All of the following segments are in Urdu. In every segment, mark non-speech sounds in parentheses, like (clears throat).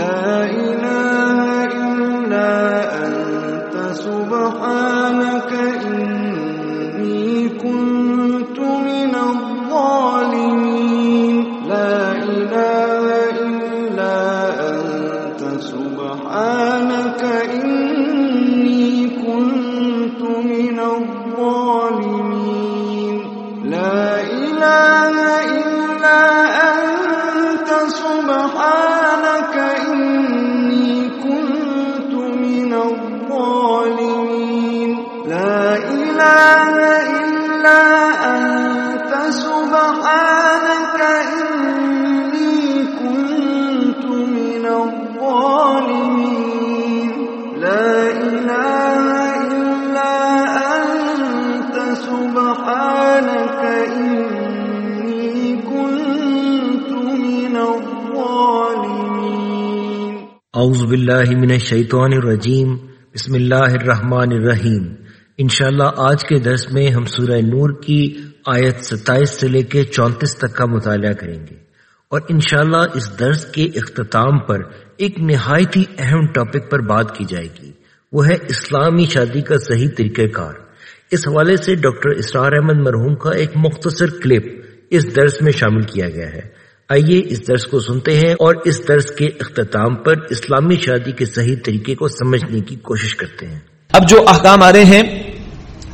لا إله إلا أنت سبحانك باللہ من الشیطان الرجیم، بسم اللہ الرحمن الرحیم۔ انشاءاللہ آج کے درس میں ہم سورہ نور کی آیت ستائیس سے لے کے چونتیس تک کا مطالعہ کریں گے۔ اور انشاءاللہ اس درس کے اختتام پر ایک نہایت ہی اہم ٹاپک پر بات کی جائے گی۔ وہ ہے اسلامی شادی کا صحیح طریقہ کار۔ اس حوالے سے ڈاکٹر اسرار احمد مرحوم کا ایک مختصر کلپ اس درس میں شامل کیا گیا ہے۔ آئیے اس درس کو سنتے ہیں اور اس درس کے اختتام پر اسلامی شادی کے صحیح طریقے کو سمجھنے کی کوشش کرتے ہیں۔ اب جو احکام آ رہے ہیں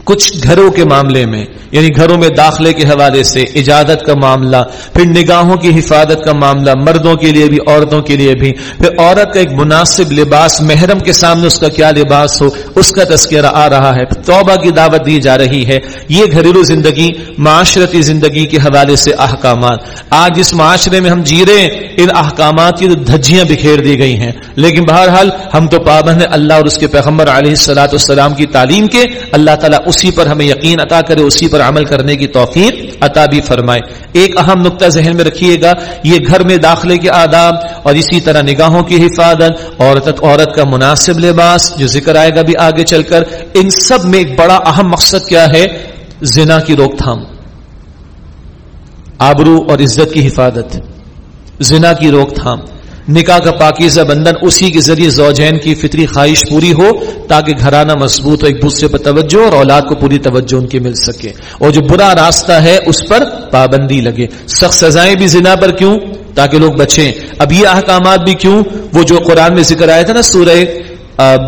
کچھ گھروں کے معاملے میں یعنی گھروں میں داخلے کے حوالے سے اجازت کا معاملہ، پھر نگاہوں کی حفاظت کا معاملہ، مردوں کے لیے بھی، عورتوں کے لیے بھی، پھر عورت کا ایک مناسب لباس، محرم کے سامنے اس کا کیا لباس ہو، اس کا تذکرہ آ رہا ہے توبہ کی دعوت دی جا رہی ہے۔ یہ گھریلو زندگی، معاشرتی زندگی کے حوالے سے احکامات۔ آج جس معاشرے میں ہم جی رہے ہیں، ان احکامات کی تو دھجیاں بکھیر دی گئی ہیں۔ لیکن بہرحال ہم تو پابند ہیں، اللہ اور اس کے پیغمبر علیہ السلاۃ السلام کی تعلیم کے، اللہ تعالیٰ اسی پر ہمیں یقین عطا کرے، اسی پر عمل کرنے کی توفیق عطا بھی فرمائے۔ ایک اہم نقطہ ذہن میں رکھیے گا، یہ گھر میں داخلے کے آداب اور اسی طرح نگاہوں کی حفاظت، عورت عورت کا مناسب لباس جو ذکر آئے گا بھی آگے چل کر، ان سب میں ایک بڑا اہم مقصد کیا ہے؟ زنا کی روک تھام۔ آبرو اور عزت کی حفاظت۔ زنا کی روک تھام۔ نکاح کا پاکیزہ بندھن اسی کے ذریعے زوجین کی فطری خواہش پوری ہو تاکہ گھرانہ مضبوط ہو ایک دوسرے پر توجہ اور اولاد کو پوری توجہ ان کی مل سکے اور جو برا راستہ ہے اس پر پابندی لگے سخت سزائیں بھی زنا پر کیوں؟ تاکہ لوگ بچیں۔ اب یہ احکامات بھی کیوں؟ وہ جو قرآن میں ذکر آیا تھا نا سورہ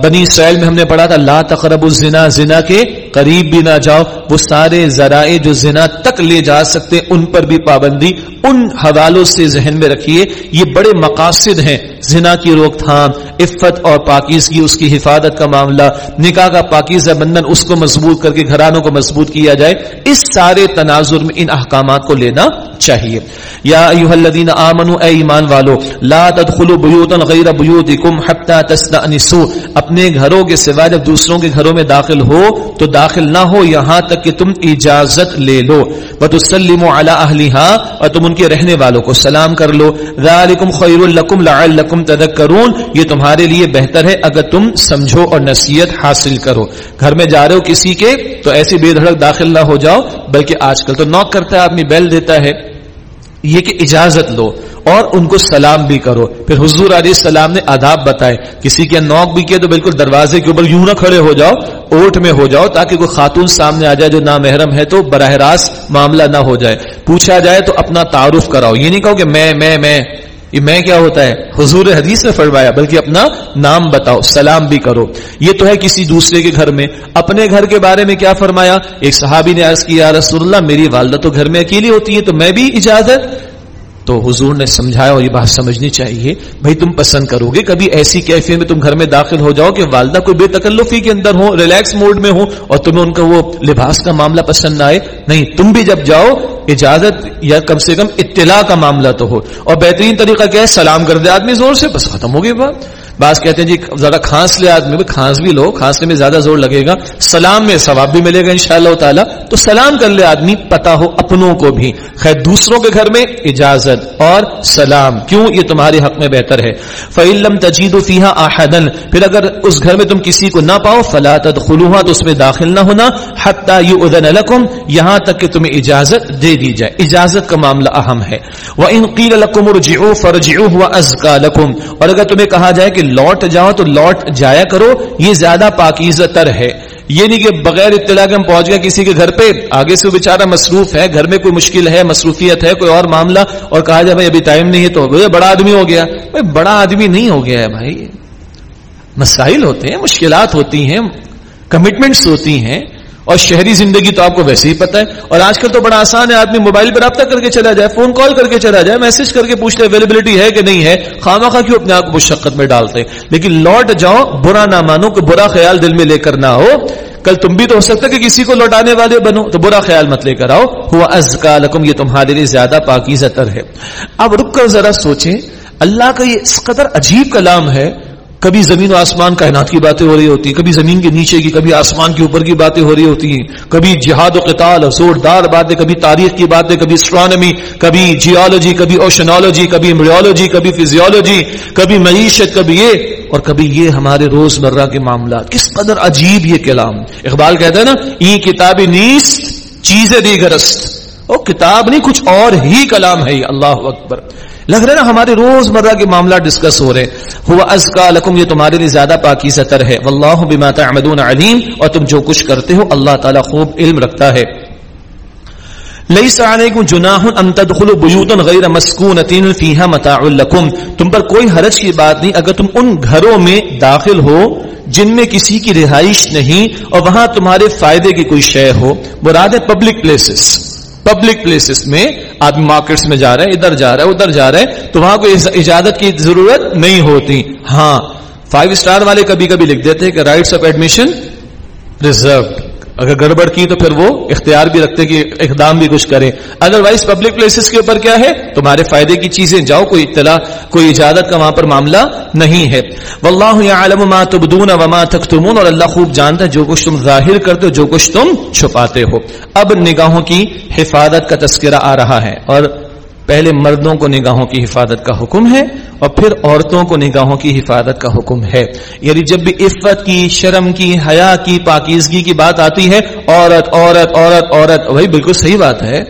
بنی اسرائیل میں ہم نے پڑھا تھا، لا تقرب الزنا، زنا کے قریب بھی نہ جاؤ، وہ سارے ذرائع جو زنا تک لے جا سکتے ان پر بھی پابندی، ان حوالوں سے ذہن میں رکھیے، یہ بڑے مقاصد ہیں زنا کی روک تھام، عفت اور پاکیزگی، اس کی حفاظت کا معاملہ، نکاح کا پاکیزہ بندھن، اس کو مضبوط کر کے گھرانوں کو مضبوط کیا جائے، اس سارے تناظر میں ان احکامات کو لینا چاہیے۔ یا ایوہ الذین آمنوا، اے ایمان والو، لا تدخلوا بیوتا غیر بیوتکم حتی تستأنسوا اپنے گھروں کے سوا جب دوسروں کے گھروں میں داخل ہو، تو داخل نہ ہو، یہاں تک کہ تم اجازت لے لو۔ وتسلموا علی اہلھا اور تم ان کے رہنے والوں کو سلام کر لو۔ ذالکم خیر لکم لعلکم تذکرون، یہ تمہارے لیے بہتر ہے اگر تم سمجھو اور نصیحت حاصل کرو۔ گھر میں جا رہے ہو کسی کے، تو ایسی بے دھڑک داخل نہ ہو جاؤ، بلکہ آج کل تو نوک کرتا ہے، آدمی بیل دیتا ہے۔ یہ کہ اجازت لو۔ اور ان کو سلام بھی کرو۔ پھر حضور علیہ السلام نے آداب بتائے، کسی کے نوک بھی کیا تو بالکل دروازے کے اوپر یوں نہ کھڑے ہو جاؤ، اوٹ میں ہو جاؤ تاکہ کوئی خاتون سامنے آ جائے جو نامحرم ہے تو براہ راست معاملہ نہ ہو جائے۔ پوچھا جائے تو اپنا تعارف کراؤ۔ یہ نہیں کہو کہ میں میں میں، یہ میں کیا ہوتا ہے؟ حضور حدیث نے فرمایا، بلکہ اپنا نام بتاؤ، سلام بھی کرو۔ یہ تو ہے کسی دوسرے کے گھر میں۔ اپنے گھر کے بارے میں کیا فرمایا؟ ایک صحابی نے عرض کیا رسول اللہ، میری والدہ تو گھر میں اکیلی ہوتی ہے تو میں بھی اجازت تو حضور نے سمجھایا اور یہ بات سمجھنی چاہیے، بھائی تم پسند کرو گے کبھی ایسی کیفیت میں تم گھر میں داخل ہو جاؤ کہ والدہ کوئی بے تکلفی کے اندر ہو ریلیکس موڈ میں ہو اور تمہیں ان کا وہ لباس کا معاملہ پسند نہ آئے۔ نہیں، تم بھی جب جاؤ، اجازت یا کم سے کم اطلاع کا معاملہ تو ہو۔ اور بہترین طریقہ کیا ہے؟ سلام کر دے آدمی زور سے، بس ختم ہو گئی بات۔ بعض کہتے ہیں جی ذرا کھانس لے آدمی کھانس بھی لو کھانسنے میں زیادہ زور لگے گا۔ سلام میں ثواب بھی ملے گا ان شاء اللہ تعالیٰ۔ تو سلام کر لے آدمی پتا ہو اپنوں کو بھی۔ خیر، دوسروں کے گھر میں اجازت اور سلام۔ کیوں؟ یہ تمہارے حق میں بہتر ہے۔ فعلم تجید فیحا آحدن پھر اگر اس گھر میں تم کسی کو نہ پاؤ، فلا تدخلوها، تو اس میں داخل نہ ہونا۔ حتی یؤذن لکم یہاں تک کہ تمہیں اجازت دے دی جائے۔ اجازت کا معاملہ اہم ہے۔ وَإِن قِيلَ لَكُمُ ارْجِعُوا فَارْجِعُوا هُوَ أَزْكَى لَكُمْ۔ اور اگر تمہیں کہا جائے کہ لوٹ جاؤ تو لوٹ جایا کرو، یہ زیادہ پاکیزہ تر ہے۔ یہ نہیں کہ بغیر اطلاع کے ہم پہنچ گئے کسی کے گھر پہ۔ آگے سے وہ بیچارہ مصروف ہے، گھر میں کوئی مشکل ہے، مصروفیت ہے، کوئی اور معاملہ۔ اور کہا جائے، بھائی ابھی ٹائم نہیں ہے تو بڑا آدمی ہو گیا۔ بھائی بڑا آدمی نہیں ہو گیا ہے بھائی۔ مسائل ہوتے ہیں، مشکلات ہوتی ہیں کمٹمنٹس ہوتی ہیں۔ اور شہری زندگی تو آپ کو ویسے ہی پتا ہے۔ اور آج کل تو بڑا آسان ہے، آدمی موبائل پہ رابطہ کر کے چلا جائے، فون کال کر کے چلا جائے، میسج کر کے پوچھ لے اویلیبلٹی ہے کہ نہیں ہے؟ خامہ خواہ کیوں اپنے آپ کو مشقت میں ڈالتے لیکن لوٹ جاؤ، برا نہ مانو کہ برا خیال دل میں لے کر نہ ہو۔ کل تم بھی تو ہو سکتا کہ کسی کو لوٹانے والے بنو، تو برا خیال مت لے کر آؤ۔ ہوا از کا لکم، یہ تمہارے لیے زیادہ پاکیزہ تر ہے۔ اب رک کر ذرا سوچیں، اللہ کا یہ اس قدر عجیب کلام ہے کبھی زمین و آسمان کائنات کی باتیں ہو رہی ہوتی ہیں، کبھی زمین کے نیچے کی، کبھی آسمان کے اوپر کی باتیں ہو رہی ہوتی ہیں۔ کبھی جہاد و قتال، زوردار باتیں، کبھی تاریخ کی باتیں، کبھی اسٹرانمی کبھی جیولوجی کبھی اوشنالوجی کبھی امبریولوجی کبھی فزیولوجی کبھی معیشت، کبھی یہ۔ اور کبھی یہ ہمارے روز مرہ کے معاملات۔ کس قدر عجیب یہ کلام۔ اقبال کہتا ہے نا یہ کتابی نیست چیزیں دی گرست کتاب نہیں، کچھ اور ہی کلام ہے اللہ اکبر۔ لگ رہا ہے نا ہمارے روز مرہ کے معاملہ ڈسکس ہو رہے ہوا ازکا لکم، یہ تمہارے لیے زیادہ پاکی ستر ہے۔ واللہ بما تعمدون علیم۔ اور تم جو کچھ کرتے ہو، اللہ تعالیٰ خوب علم رکھتا ہے۔ لیس علیکم جناح ان تدخلوا بیوتا غیر مسکونۃ فیها متاع لکم۔ تم پر کوئی حرج کی بات نہیں، اگر تم ان گھروں میں داخل ہو جن میں کسی کی رہائش نہیں، اور وہاں تمہارے فائدے کی کوئی شے ہو۔ مراد ہے پبلک پلیسز پبلک پلیسز میں آدمی مارکیٹس میں جا رہے ہے، ادھر جا رہا ہے، ادھر جا رہے ہے، تو وہاں کوئی اجازت کی ضرورت نہیں ہوتی۔ ہاں فائیو اسٹار والے کبھی کبھی لکھ دیتے ہیں کہ رائٹس آف ایڈمیشن ریزروڈ اگر گڑبڑ کی تو پھر وہ اختیار بھی رکھتے کہ اقدام بھی کچھ کریں۔ ادر وائز پبلک پلیسز کے اوپر کیا ہے؟ تمہارے فائدے کی چیزیں جاؤ، کوئی اطلاع، کوئی اجازت کا وہاں پر معاملہ نہیں ہے۔ واللہ یعلم ما تبدون وما تکتمون، اور اللہ خوب جانتا ہے جو کچھ تم ظاہر کرتے ہو، جو کچھ تم چھپاتے ہو۔ اب نگاہوں کی حفاظت کا تذکرہ آ رہا ہے، اور پہلے مردوں کو نگاہوں کی حفاظت کا حکم ہے اور پھر عورتوں کو نگاہوں کی حفاظت کا حکم ہے۔ یعنی جب بھی عفت کی، شرم کی، حیا کی، پاکیزگی کی بات آتی ہے، عورت عورت عورت عورت، وہی بالکل صحیح بات ہے۔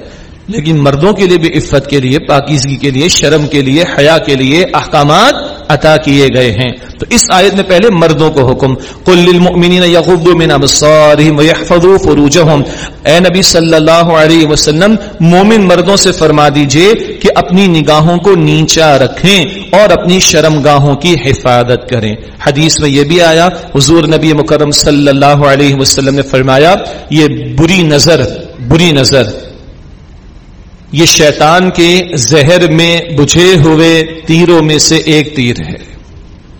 لیکن مردوں کے لیے بھی عفت کے لیے، پاکیزگی کے لیے، شرم کے لیے، حیا کے لیے احکامات عطا کیے گئے ہیں۔ تو اس آیت میں پہلے مردوں کو حکم، قل للمؤمنین یغضوا من ابصارهم ويحفظوا فروجهم۔ اے نبی صلی اللہ علیہ وسلم، مومن مردوں سے فرما دیجیے کہ اپنی نگاہوں کو نیچا رکھیں اور اپنی شرم گاہوں کی حفاظت کریں۔ حدیث میں یہ بھی آیا، حضور نبی مکرم صلی اللہ علیہ وسلم نے فرمایا، یہ بری نظر بری نظر۔ یہ شیطان کے زہر میں بجھے ہوئے تیروں میں سے ایک تیر ہے۔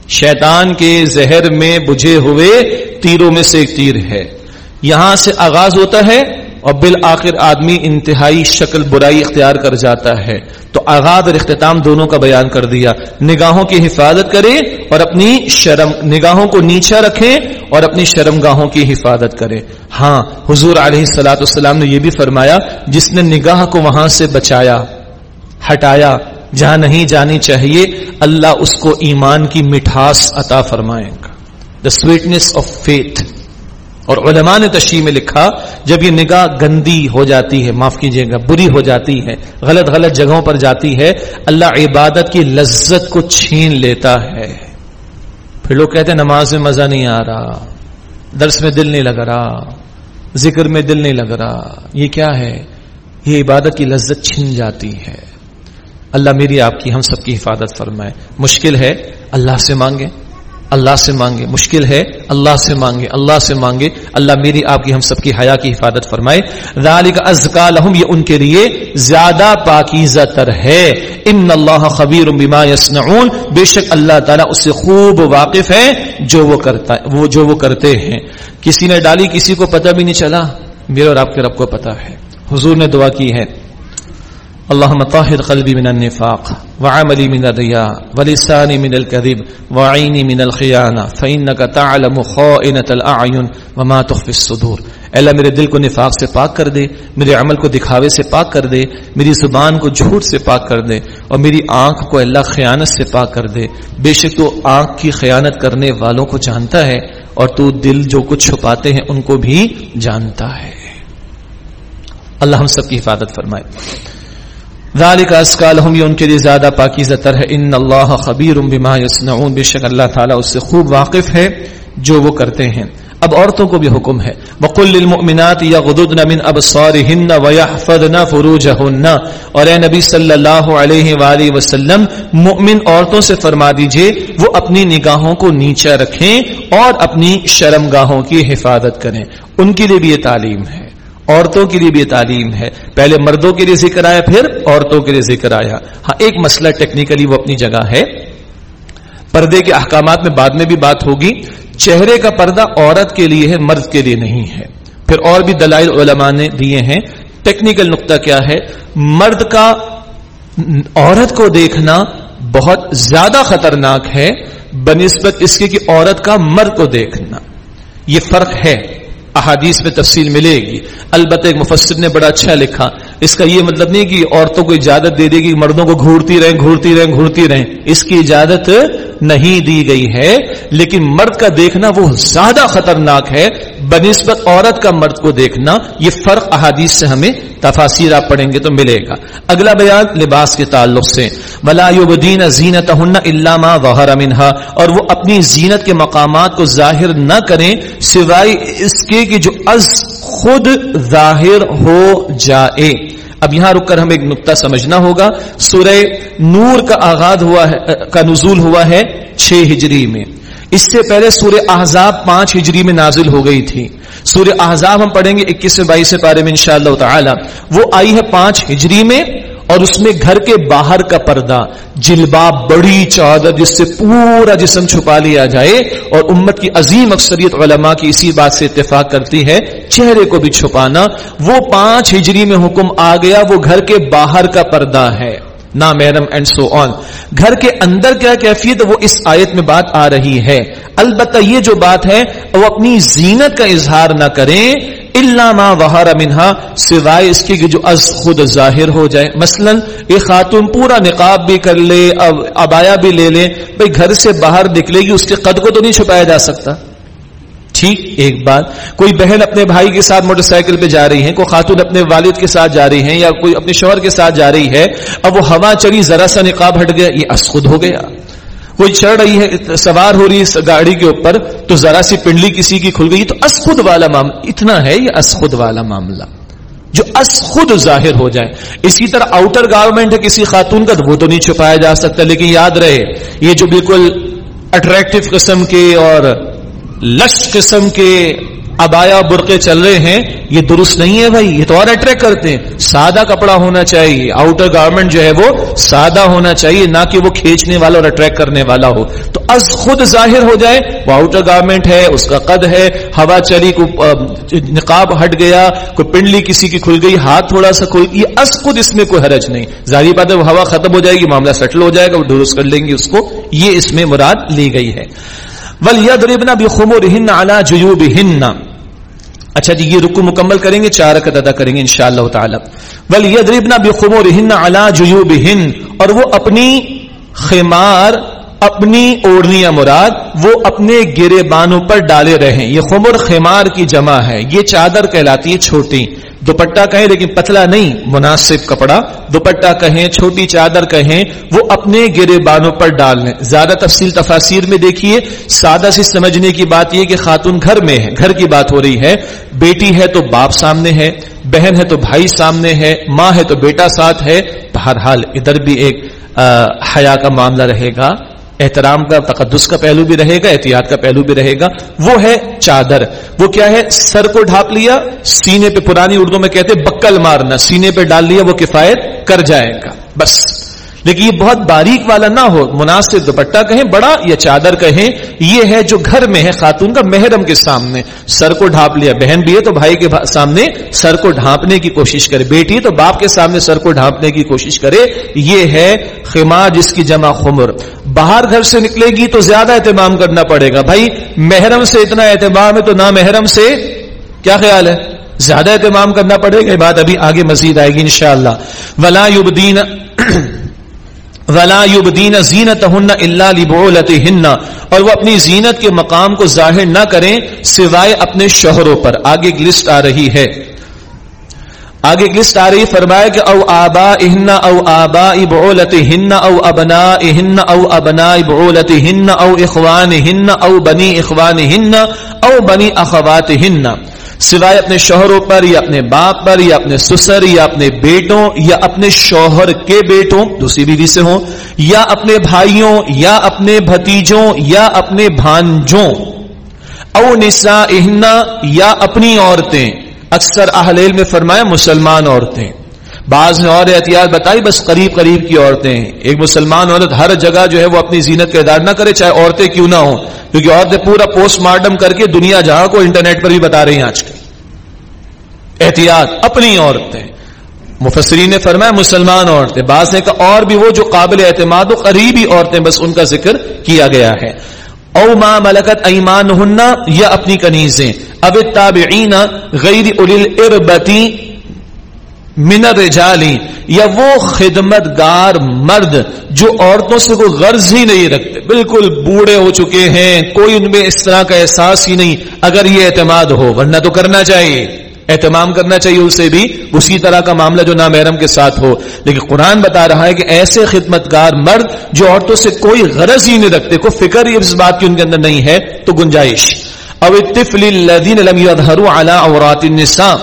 شیطان کے زہر میں بجھے ہوئے تیروں میں سے ایک تیر ہے۔ یہاں سے آغاز ہوتا ہے۔ اور بالآخر آدمی انتہائی شکل برائی اختیار کر جاتا ہے۔ تو آغاز اور اختتام دونوں کا بیان کر دیا۔ نگاہوں کی حفاظت کرے اور اپنی شرم، نگاہوں کو نیچا رکھیں اور اپنی شرم گاہوں کی حفاظت کرے ہاں حضور علیہ السلاۃ السلام نے یہ بھی فرمایا، جس نے نگاہ کو وہاں سے بچایا، ہٹایا، جہاں نہیں جانی چاہیے، اللہ اس کو ایمان کی مٹھاس عطا فرمائے۔ گا دا سویٹنس آف فیتھ اور علماء نے تشریح میں لکھا، جب یہ نگاہ گندی ہو جاتی ہے، معاف کیجیے گا، بری ہو جاتی ہے، غلط غلط جگہوں پر جاتی ہے، اللہ عبادت کی لذت کو چھین لیتا ہے۔ پھر لوگ کہتے ہیں، نماز میں مزہ نہیں آ رہا، درس میں دل نہیں لگ رہا، ذکر میں دل نہیں لگ رہا۔ یہ کیا ہے؟ یہ عبادت کی لذت چھن جاتی ہے۔ اللہ میری آپ کی، ہم سب کی حفاظت فرمائے۔ مشکل ہے؟ اللہ سے مانگے اللہ سے مانگے، مشکل ہے، اللہ سے مانگے، اللہ سے مانگے۔ اللہ میری آپ کی، ہم سب کی حیا کی حفاظت فرمائے۔ ذالک ازکا لہم، یہ ان کے لیے زیادہ پاکیزہ تر ہے۔ ان اللہ خبیر بما یصنعون۔ بے شک اللہ تعالیٰ اس سے خوب واقف ہے جو وہ کرتا، وہ جو وہ کرتے ہیں۔ کسی نے ڈالی، کسی کو پتہ بھی نہیں چلا۔ میرے اور آپ کے رب کو پتا ہے۔ حضور نے دعا کی ہے۔ اللهم طهر قلبي من النفاق، وعملي من الرياء، ولساني من الكذب، وعيني من الخيانة، فإنك تعلم خائنة الأعين وما تخفي الصدور۔ اے اللہ، میرے دل کو نفاق سے پاک کر دے، میرے عمل کو دکھاوے سے پاک کر دے، میری زبان کو جھوٹ سے پاک کر دے، اور میری آنکھ کو اللہ خیانت سے پاک کر دے۔ بے شک تو آنکھ کی خیانت کرنے والوں کو جانتا ہے، اور تو دل جو کچھ چھپاتے ہیں ان کو بھی جانتا ہے۔ اللہ ہم سب کی حفاظت فرمائے۔ ذالک اسکالہم یہ ان کے لیے زیادہ پاکیزہ تر ہے۔ ان اللہ خبیر بما یصنعون، بے شک اللہ تعالیٰ اس سے خوب واقف ہے جو وہ کرتے ہیں۔ اب عورتوں کو بھی حکم ہے۔ وقل للمؤمنات یغضضن من ابصارهن ويحفظن فروجهن۔ اور اے نبی صلی اللہ علیہ والہ وسلم، مؤمن عورتوں سے فرما دیجیے، وہ اپنی نگاہوں کو نیچے رکھیں اور اپنی شرمگاہوں کی حفاظت کریں۔ ان کے لیے بھی یہ تعلیم ہے۔ عورتوں کے لیے بھی تعلیم ہے۔ پہلے مردوں کے لیے ذکر آیا، پھر عورتوں کے لیے ذکر آیا۔ ہاں ایک مسئلہ ٹیکنیکلی وہ اپنی جگہ ہے۔ پردے کے احکامات میں بعد میں بھی بات ہوگی۔ چہرے کا پردہ عورت کے لیے ہے، مرد کے لیے نہیں ہے۔ پھر اور بھی دلائل علماء نے دیے ہیں۔ ٹیکنیکل نقطہ کیا ہے؟ مرد کا عورت کو دیکھنا بہت زیادہ خطرناک ہے، بنسبت اس کے کہ عورت کا مرد کو دیکھنا۔ یہ فرق ہے۔ احادیث میں تفصیل ملے گی۔ البتہ ایک مفسر نے بڑا اچھا لکھا اس کا یہ مطلب نہیں کہ عورتوں کو اجازت دے دے گی مردوں کو گھورتی رہیں گھورتی رہیں گھورتی رہیں۔ اس کی اجازت نہیں دی گئی ہے۔ لیکن مرد کا دیکھنا وہ زیادہ خطرناک ہے۔ بنسبت عورت کا مرد کو دیکھنا یہ فرق احادیث سے ہمیں تفاصیر آپ پڑھیں گے تو ملے گا۔ اگلا بیان لباس کے تعلق سے۔ ولا يبدين زینتهن الا ما اور وہ اپنی زینت کے مقامات کو ظاہر نہ کریں، سوائے اس کے کہ جو از خود ظاہر ہو جائے۔ اب یہاں رک کر ہمیں ایک نقطہ سمجھنا ہوگا۔ سورہ نور کا آغاز ہوا ہے، کا نزول ہوا ہے چھ ہجری میں۔ اس سے پہلے سورہ احزاب پانچ ہجری میں نازل ہو گئی تھی۔ سورہ احزاب ہم پڑھیں گے اکیس سے بائیس پارے میں انشاءاللہ تعالی۔ وہ آئی ہے پانچ ہجری میں۔ اور اس میں گھر کے باہر کا پردہ، جلباب بڑی چادر جس سے پورا جسم چھپا لیا جائے۔ اور امت کی عظیم اکثریت علماء کی اسی بات سے اتفاق کرتی ہے، چہرے کو بھی چھپانا۔ وہ پانچ ہجری میں حکم آ گیا، وہ گھر کے باہر کا پردہ ہے۔ نا محرم اینڈ سو آن گھر کے اندر کیا کیفیت، وہ اس آیت میں بات آ رہی ہے۔ البتہ یہ جو بات ہے، وہ اپنی زینت کا اظہار نہ کریں۔ اللہ ما وہارا منہا، سوائے اس کی جو از خود ظاہر ہو جائے۔ مثلا، ایک خاتون پورا نقاب بھی کر لے ابایا بھی لے لے بھائی گھر سے باہر نکلے گی، اس کے قد کو تو نہیں چھپایا جا سکتا۔ ٹھیک، ایک بات۔ کوئی بہن اپنے بھائی کے ساتھ موٹر سائیکل پہ جا رہی ہے، کوئی خاتون اپنے والد کے ساتھ جا رہی ہے، یا کوئی اپنے شوہر کے ساتھ جا رہی ہے، اب وہ ہوا چلی، ذرا سا نقاب ہٹ گیا، یہ اسخد ہو گیا۔ کوئی چڑھ رہی ہے، سوار ہو رہی ہے گاڑی کے اوپر، تو ذرا سی پنڈلی کسی کی کھل گئی، تو اسخد والا معاملہ، اتنا ہے یہ اسخد والا معاملہ، جو اس خود ظاہر ہو جائے۔ اسی طرح آؤٹر گارمنٹ ہے، کسی خاتون کا وہ تو نہیں چھپایا جا سکتا، لیکن یاد رہے، یہ جو بالکل اٹریکٹو قسم کے اور لش قسم کے ابایا برقے چل رہے ہیں، یہ درست نہیں ہے بھائی، یہ تو اور اٹریکٹ کرتے ہیں۔ سادہ کپڑا ہونا چاہیے آؤٹر گارمنٹ جو ہے وہ سادہ ہونا چاہیے، نہ کہ وہ کھینچنے والا اور اٹریکٹ کرنے والا ہو۔ تو از خود ظاہر ہو جائے، وہ آؤٹر گارمنٹ ہے، اس کا قد ہے، ہوا چلی کو نقاب ہٹ گیا، کوئی پنڈلی کسی کی کھل گئی، ہاتھ تھوڑا سا کھل یہ از خود اس میں کوئی حرج نہیں۔ ظاہری بات ہے، وہ ہوا ختم ہو جائے گی، معاملہ سیٹل ہو جائے گا، وہ درست کر لیں گے اس کو۔ یہ اس میں مراد لی گئی ہے۔ ولیدربن بخمرهن على جيوبهن۔ اچھا جی یہ رکو مکمل کریں گے، چار رکعت ادا کریں گے انشاءاللہ تعالی۔ ولیدربن بخمورهن على جیوبهن اور وہ اپنی خمار، اپنی اوڑنی مراد، وہ اپنے گرے بانوں پر ڈالے رہیں۔ یہ خمر خمار کی جمع ہے۔ یہ چادر کہلاتی ہے، چھوٹی۔ دوپٹہ کہیں لیکن پتلا نہیں، مناسب کپڑا۔ دوپٹہ کہیں، چھوٹی چادر کہیں، وہ اپنے گرے بانوں پر ڈال لیں۔ زیادہ تفصیل تفاصیر میں دیکھیے۔ سادہ سی سمجھنے کی بات یہ کہ خاتون گھر میں ہے، گھر کی بات ہو رہی ہے۔ بیٹی ہے تو باپ سامنے ہے، بہن ہے تو بھائی سامنے ہے، ماں ہے تو بیٹا ساتھ ہے۔ بہرحال ادھر بھی ایک حیا کا معاملہ رہے گا۔ احترام کا، تقدس کا پہلو بھی رہے گا، احتیاط کا پہلو بھی رہے گا۔ وہ ہے چادر۔ وہ کیا ہے؟ سر کو ڈھاپ لیا، سینے پہ، پرانی اردو میں کہتے بکل مارنا۔ سینے پہ ڈال لیا، وہ کفایت کر جائے گا۔ بس۔ لیکن یہ بہت باریک والا نہ ہو، مناسب دوپٹہ کہیں، بڑا یا چادر کہیں، یہ ہے جو گھر میں ہے، خاتون کا محرم کے سامنے۔ سر کو ڈھانپ لیا، بہن بھی ہے تو بھائی کے سامنے سر کو ڈھانپنے کی کوشش کرے۔ بیٹی ہے تو باپ کے سامنے سر کو ڈھانپنے کی کوشش کرے۔ یہ ہے خما جس کی جمع خمر۔ باہر گھر سے نکلے گی تو زیادہ اہتمام کرنا پڑے گا۔ بھائی، محرم سے اتنا اہتمام ہے تو نہ محرم سے کیا خیال ہے؟ زیادہ اہتمام کرنا پڑے گا۔ یہ بات ابھی آگے مزید آئے گی انشاءاللہ۔ ولا یبدین (clears throat) ولا یبدین زینت ہن اللہ لبعولت ہن اور وہ اپنی زینت کے مقام کو ظاہر نہ کریں سوائے اپنے شوہروں پر۔ آگے ایک لسٹ آ رہی ہے۔ آگے ایک لسٹ آ رہی فرمایا کہ او آبا اہن او آبا ابعولت ہن او ابنا اہن او ابنا ابعولت ہن او اخوان ہن او بنی اخوان ہن او بنی اخوات ہن سوائے اپنے شوہروں پر یا اپنے باپ پر یا اپنے سسر یا اپنے بیٹوں یا اپنے شوہر کے بیٹوں، دوسری بیوی سے ہوں، یا اپنے بھائیوں، یا اپنے بھتیجوں، یا اپنے بھانجوں۔ او نسا یا اپنی عورتیں۔ اکثر اہل میں فرمایا مسلمان عورتیں۔ بعض نے اور احتیاط بتائی، بس قریب قریب کی عورتیں ایک مسلمان عورت ہر جگہ جو ہے وہ اپنی زینت کا ادار نہ کرے، چاہے عورتیں کیوں نہ ہوں۔ کیونکہ عورتیں پورا پوسٹ مارٹم کر کے دنیا جہاں کو انٹرنیٹ پر بھی بتا رہی ہیں آج کل۔ احتیاط، اپنی عورتیں۔ مفسرین نے فرمایا مسلمان عورتیں۔ بعض نے کہا اور بھی وہ جو قابل اعتماد و قریبی عورتیں، بس ان کا ذکر کیا گیا ہے۔ او ما ملکت ایمان ہننا یا اپنی کنیزیں. اب تابعین غیر الاربتی من الرجالی یا وہ خدمت گار مرد جو عورتوں سے کوئی غرض ہی نہیں رکھتے. بالکل بوڑھے ہو چکے ہیں، کوئی ان میں اس طرح کا احساس ہی نہیں، اگر یہ اعتماد ہو، ورنہ تو کرنا چاہیے۔ اہتمام کرنا چاہیے اسے بھی، اسی طرح کا معاملہ جو نامحرم کے ساتھ ہو۔ لیکن قرآن بتا رہا ہے کہ ایسے خدمت کار مرد جو عورتوں سے کوئی غرض ہی نہیں رکھتے، کوئی فکر ہی اس بات کی ان کے اندر نہیں ہے، تو گنجائش۔ او الطفل الذين لم يظهروا على عورات النساء۔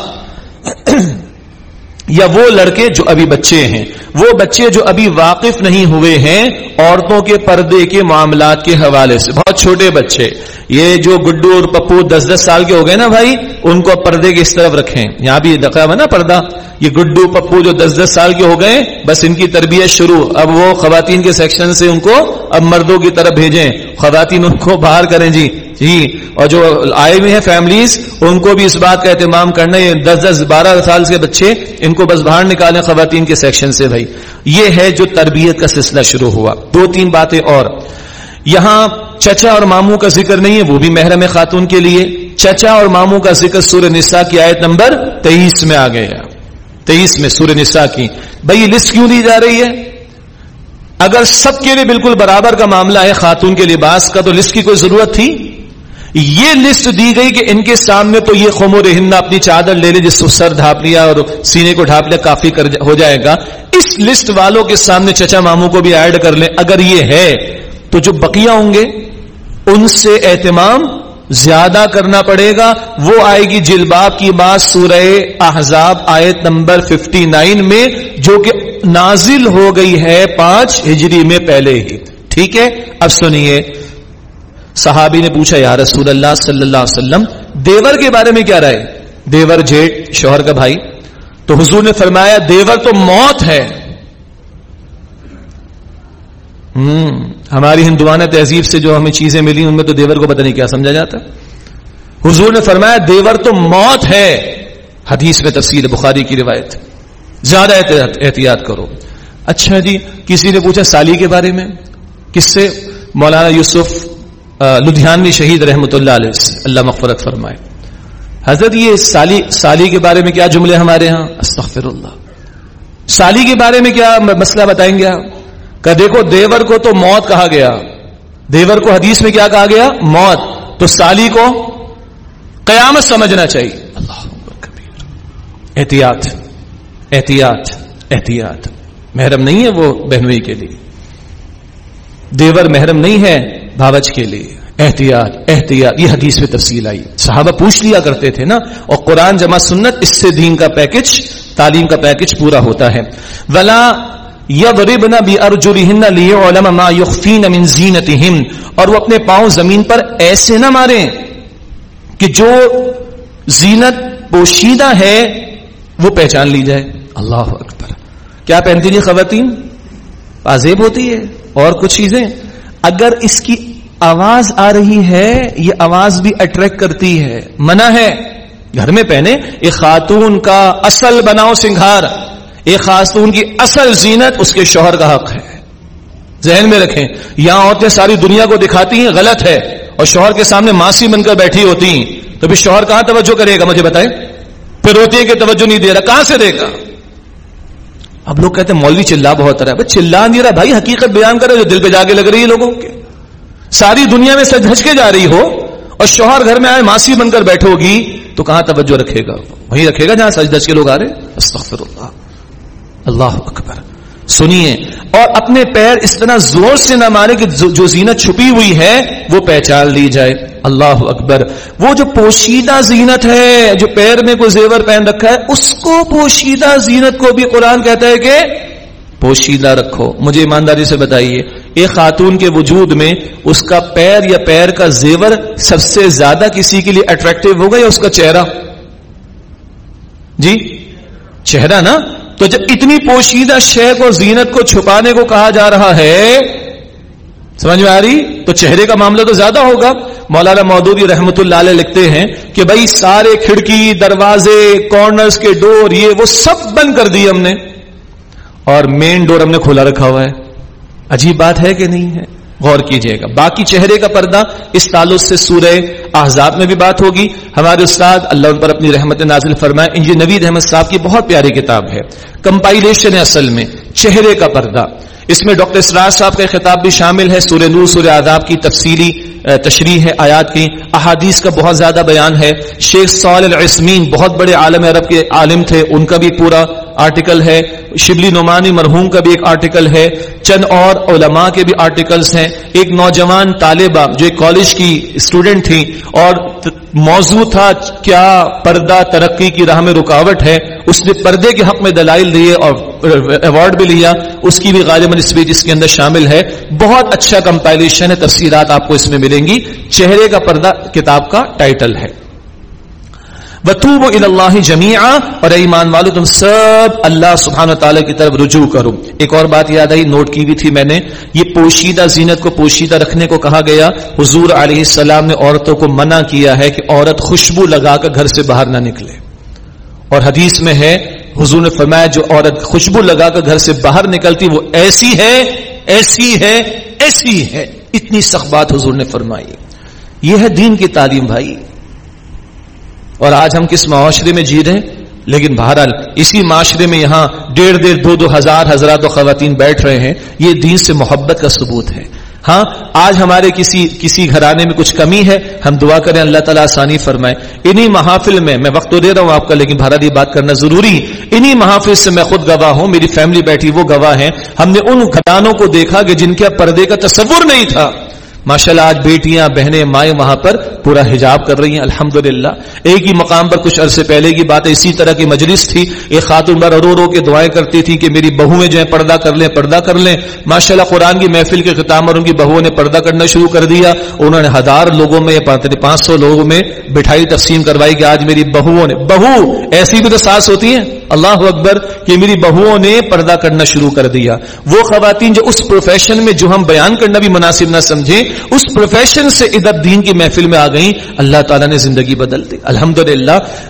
یا وہ لڑکے جو ابھی بچے ہیں، وہ بچے جو ابھی واقف نہیں ہوئے ہیں عورتوں کے پردے کے معاملات کے حوالے سے۔ بہت چھوٹے بچے۔ یہ جو گڈو اور پپو دس دس سال کے ہو گئے نا بھائی، ان کو پردے کے اس طرف رکھیں۔ یہاں بھی دقا ہے نا پردہ۔ یہ گڈو، پپو جو دس دس سال کے ہو گئے، بس ان کی تربیت شروع۔ اب وہ خواتین کے سیکشن سے ان کو اب مردوں کی طرف بھیجیں، خواتین ان کو باہر کریں جی جی اور جو آئے ہوئے ہیں فیملیز ان کو بھی اس بات کا اہتمام کرنا یہ دس دس، بارہ سال کے بچے، ان کو بس باہر نکالیں خواتین کے سیکشن سے بھائی۔ یہ ہے جو تربیت کا سلسلہ شروع ہوا۔ دو، تین باتیں اور۔ یہاں چچا اور ماموں کا ذکر نہیں ہے، وہ بھی محرم خاتون کے لیے۔ چچا اور ماموں کا ذکر سورہ نساء کی آیت نمبر تیئیس میں آ گیا۔ تیئیس میں سورہ نساء کی۔ بھائی یہ لسٹ کیوں دی جا رہی ہے؟ اگر سب کے لیے بالکل برابر کا معاملہ ہے خاتون کے لباس کا، تو لسٹ کی کوئی ضرورت تھی؟ یہ لسٹ دی گئی کہ ان کے سامنے تو یہ خمو رہنا اپنی چادر لے لے، جس کو سر ڈھانپ لیا اور سینے کو ڈھانپ لیا، کافی ہو جائے گا۔ اس لسٹ والوں کے سامنے چچا ماموں کو بھی ایڈ کر لیں۔ اگر یہ ہے، تو جو بقیہ ہوں گے، ان سے اہتمام زیادہ کرنا پڑے گا۔ وہ آئے گی جلباب کی بات، سورہ احزاب، آیت نمبر 59 میں، جو کہ نازل ہو گئی ہے پانچ ہجری میں پہلے ہی ٹھیک ہے؟ اب سنیے۔ صحابی نے پوچھا، یا رسول اللہ صلی اللہ علیہ وسلم، دیور کے بارے میں کیا رہے دیور جیٹ شوہر کا بھائی۔ تو حضور نے فرمایا، دیور تو موت ہے۔ ہم ہماری ہندوانہ تہذیب سے جو ہمیں چیزیں ملی ان میں تو دیور کو پتہ نہیں کیا سمجھا جاتا۔ حضور نے فرمایا، دیور تو موت ہے۔ حدیث میں تفصیل بخاری کی روایت۔ زیادہ احتیاط کرو۔ اچھا جی کسی نے پوچھا سالی کے بارے میں؟ کس سے؟ مولانا یوسف لدھیانوی شہید رحمت اللہ علیہ اللہ مغفرت فرمائے۔ حضرت، یہ سالی سالی کے بارے میں کیا جملے ہمارے ہاں؟ استغفر اللہ سالی کے بارے میں کیا مسئلہ بتائیں گے کہ دیکھو، دیور کو تو موت کہا گیا۔ دیور کو حدیث میں کیا کہا گیا؟ موت۔ تو سالی کو قیامت سمجھنا چاہیے۔ اللہ احتیاط۔ احتیاط احتیاط۔ محرم نہیں ہے وہ بہنوئی کے لیے۔ دیور محرم نہیں ہے بھاوچ کے لیے۔ احتیاط احتیاط، یہ حدیث میں تفصیل آئی۔ صحابہ پوچھ لیا کرتے تھے نا، اور قرآن جمع سنت اس سے دین کا پیکج تعلیم کا پیکج پورا ہوتا ہے۔ ولا یضربن بارجلهن ليعلم ما يخفين من زینتهن اور وہ اپنے پاؤں زمین پر ایسے نہ ماریں کہ جو زینت پوشیدہ ہے وہ پہچان لی جائے۔ اللہ اکبر۔ کیا پہنتی نہیں خواتین؟ پازیب ہوتی ہے۔ اور کچھ چیزیں۔ اگر اس کی آواز آ رہی ہے، یہ آواز بھی اٹریکٹ کرتی ہے۔ منع ہے۔ گھر میں پہنے۔ ایک خاتون کا اصل بناؤ سنگھار۔ ایک خاتون کی اصل زینت اس کے شوہر کا حق ہے۔ ذہن میں رکھیں۔ یہاں عورتیں ساری دنیا کو دکھاتی ہیں، غلط ہے۔ اور شوہر کے سامنے ماسی بن کر بیٹھی ہوتی ہیں۔ تو پھر شوہر کہاں توجہ کرے گا؟ مجھے بتائیں۔ پھر ہوتی ہے کہ توجہ نہیں دے رہا۔ کہاں سے دے گا؟ اب لوگ کہتے ہیں مولوی چلا بہت رہا ہے۔ چلا نہیں رہا، بھائی حقیقت بیان کرے جو دل پہ جا کے لگ رہی ہے لوگوں کے۔ ساری دنیا میں سج دھج کے جا رہی ہو اور شوہر گھر میں آئے ماسی بن کر بیٹھو گی تو کہاں توجہ رکھے گا؟ وہی رکھے گا جہاں سج دھج کے لوگ آ رہے استغفر اللہ۔ اللہ اکبر۔ سنیے، اور اپنے پیر اس طرح زور سے نہ مارے کہ جو زینت چھپی ہوئی ہے، وہ پہچان لی جائے۔ اللہ اکبر۔ وہ جو پوشیدہ زینت ہے، جو پیر میں کوئی زیور پہن رکھا ہے، اس کو پوشیدہ زینت کو بھی قرآن کہتا ہے کہ پوشیدہ رکھو۔ مجھے ایمانداری سے بتائیے، ایک خاتون کے وجود میں اس کا پیر یا پیر کا زیور سب سے زیادہ کسی کے لیے اٹریکٹو ہوگا یا اس کا چہرہ؟ جی چہرہ نا؟ تو جب اتنی پوشیدہ شیخ اور زینت کو چھپانے کو کہا جا رہا ہے، سمجھ میں آ رہی؟ تو چہرے کا معاملہ تو زیادہ ہوگا۔ مولانا مودودی رحمت اللہ علیہ لکھتے ہیں کہ بھائی سارے کھڑکی، دروازے کارنرز کے ڈور، یہ وہ سب بند کر دیے ہم نے۔ اور مین ڈور ہم نے کھولا رکھا ہوا ہے۔ عجیب بات ہے کہ نہیں ہے؟ غور کیجیے گا۔ باقی چہرے کا پردہ اس تعلق سے سورہ احزاب میں بھی بات ہوگی۔ ہمارے استاد اللہ ان پر اپنی رحمت نازل فرمائے۔ انجی نوید احمد صاحب کی بہت پیاری کتاب ہے۔ کمپائلیشن اصل میں چہرے کا پردہ۔ اس میں ڈاکٹر اسرار صاحب کا خطاب بھی شامل ہے۔ سورہ نور، سورہ آداب کی تفصیلی تشریح ہے، آیات کی۔ احادیث کا بہت زیادہ بیان ہے۔ شیخ سال العثمین بہت بڑے عالم عرب کے عالم تھے۔ ان کا بھی پورا آرٹیکل ہے۔ شبلی نعمانی مرحوم کا بھی ایک آرٹیکل ہے۔ چند اور علماء کے بھی آرٹیکلز ہیں۔ ایک نوجوان طالبہ جو ایک کالج کی اسٹوڈنٹ تھی اور موضوع تھا کیا پردہ ترقی کی راہ میں رکاوٹ ہے۔ اس نے پردے کے حق میں دلائل دیے اور ایوارڈ بھی لیا۔ اس کی بھی غالباً اسپیچ اس کے اندر شامل ہے۔ بہت اچھا کمپائلیشن ہے۔ تفصیلات آپ کو اس میں ملیں گی۔ چہرے کا پردہ کتاب کا ٹائٹل ہے۔ وطوب اللہ جمیا اور ایمان والو، تم سب اللہ سبحانہ تعالی کی طرف رجوع کرو۔ ایک اور بات یاد آئی، نوٹ کی بھی تھی میں نے، یہ پوشیدہ زینت کو پوشیدہ رکھنے کو کہا گیا۔ حضور علیہ السلام نے عورتوں کو منع کیا ہے کہ عورت خوشبو لگا کر گھر سے باہر نہ نکلے۔ اور حدیث میں ہے، حضور نے فرمایا، جو عورت خوشبو لگا کر گھر سے باہر نکلتی، وہ ایسی ہے ایسی ہے ایسی ہے۔ اتنی سخت بات حضور نے فرمائی۔ یہ ہے دین کی تعلیم بھائی۔ اور آج ہم کس معاشرے میں جی رہے ہیں؟ لیکن بہرحال اسی معاشرے میں یہاں ڈیڑھ ڈیڑھ دو دو ہزار حضرات و خواتین بیٹھ رہے ہیں، یہ دین سے محبت کا ثبوت ہے۔ ہاں آج ہمارے کسی کسی گھرانے میں کچھ کمی ہے، ہم دعا کریں اللہ تعالیٰ آسانی فرمائے۔ انہی محافل میں میں وقت تو دے رہا ہوں آپ کا، لیکن بھارت یہ بات کرنا ضروری انہی محافل سے میں خود گواہ ہوں، میری فیملی بیٹھی وہ گواہ ہیں۔ ہم نے ان گھرانوں کو دیکھا کہ جن کے پردے کا تصور نہیں تھا۔ ماشاء اللہ آج بیٹیاں، بہنیں، مائیں وہاں پر پورا حجاب کر رہی ہیں الحمد ایک ہی مقام پر کچھ عرصے پہلے کی بات اسی طرح کی مجلس تھی۔ ایک خاتون بار رو رو کے دعائیں کرتی تھی کہ میری بہویں جو ہیں، پردہ کر لیں، پردہ کر لیں۔ ماشاء اللہ قرآن کی محفل کے خطام اور ان کی بہوؤں نے پردہ کرنا شروع کر دیا۔ انہوں نے ہزار لوگوں میں پانچ سو لوگوں میں بٹھائی تقسیم کروائی کہ آج میری بہوؤں نے، بہو، ایسی بھی تو ساس ہوتی ہیں۔ اللہ اکبر کہ میری بہوؤں نے پردہ کرنا شروع کر دیا۔ وہ خواتین جو اس پروفیشن میں جو ہم بیان کرنا بھی مناسب نہ سمجھے اس پروفیشن سے ادھر دین کی محفل میں آ گئی اللہ تعالیٰ نے زندگی بدل دی۔ الحمد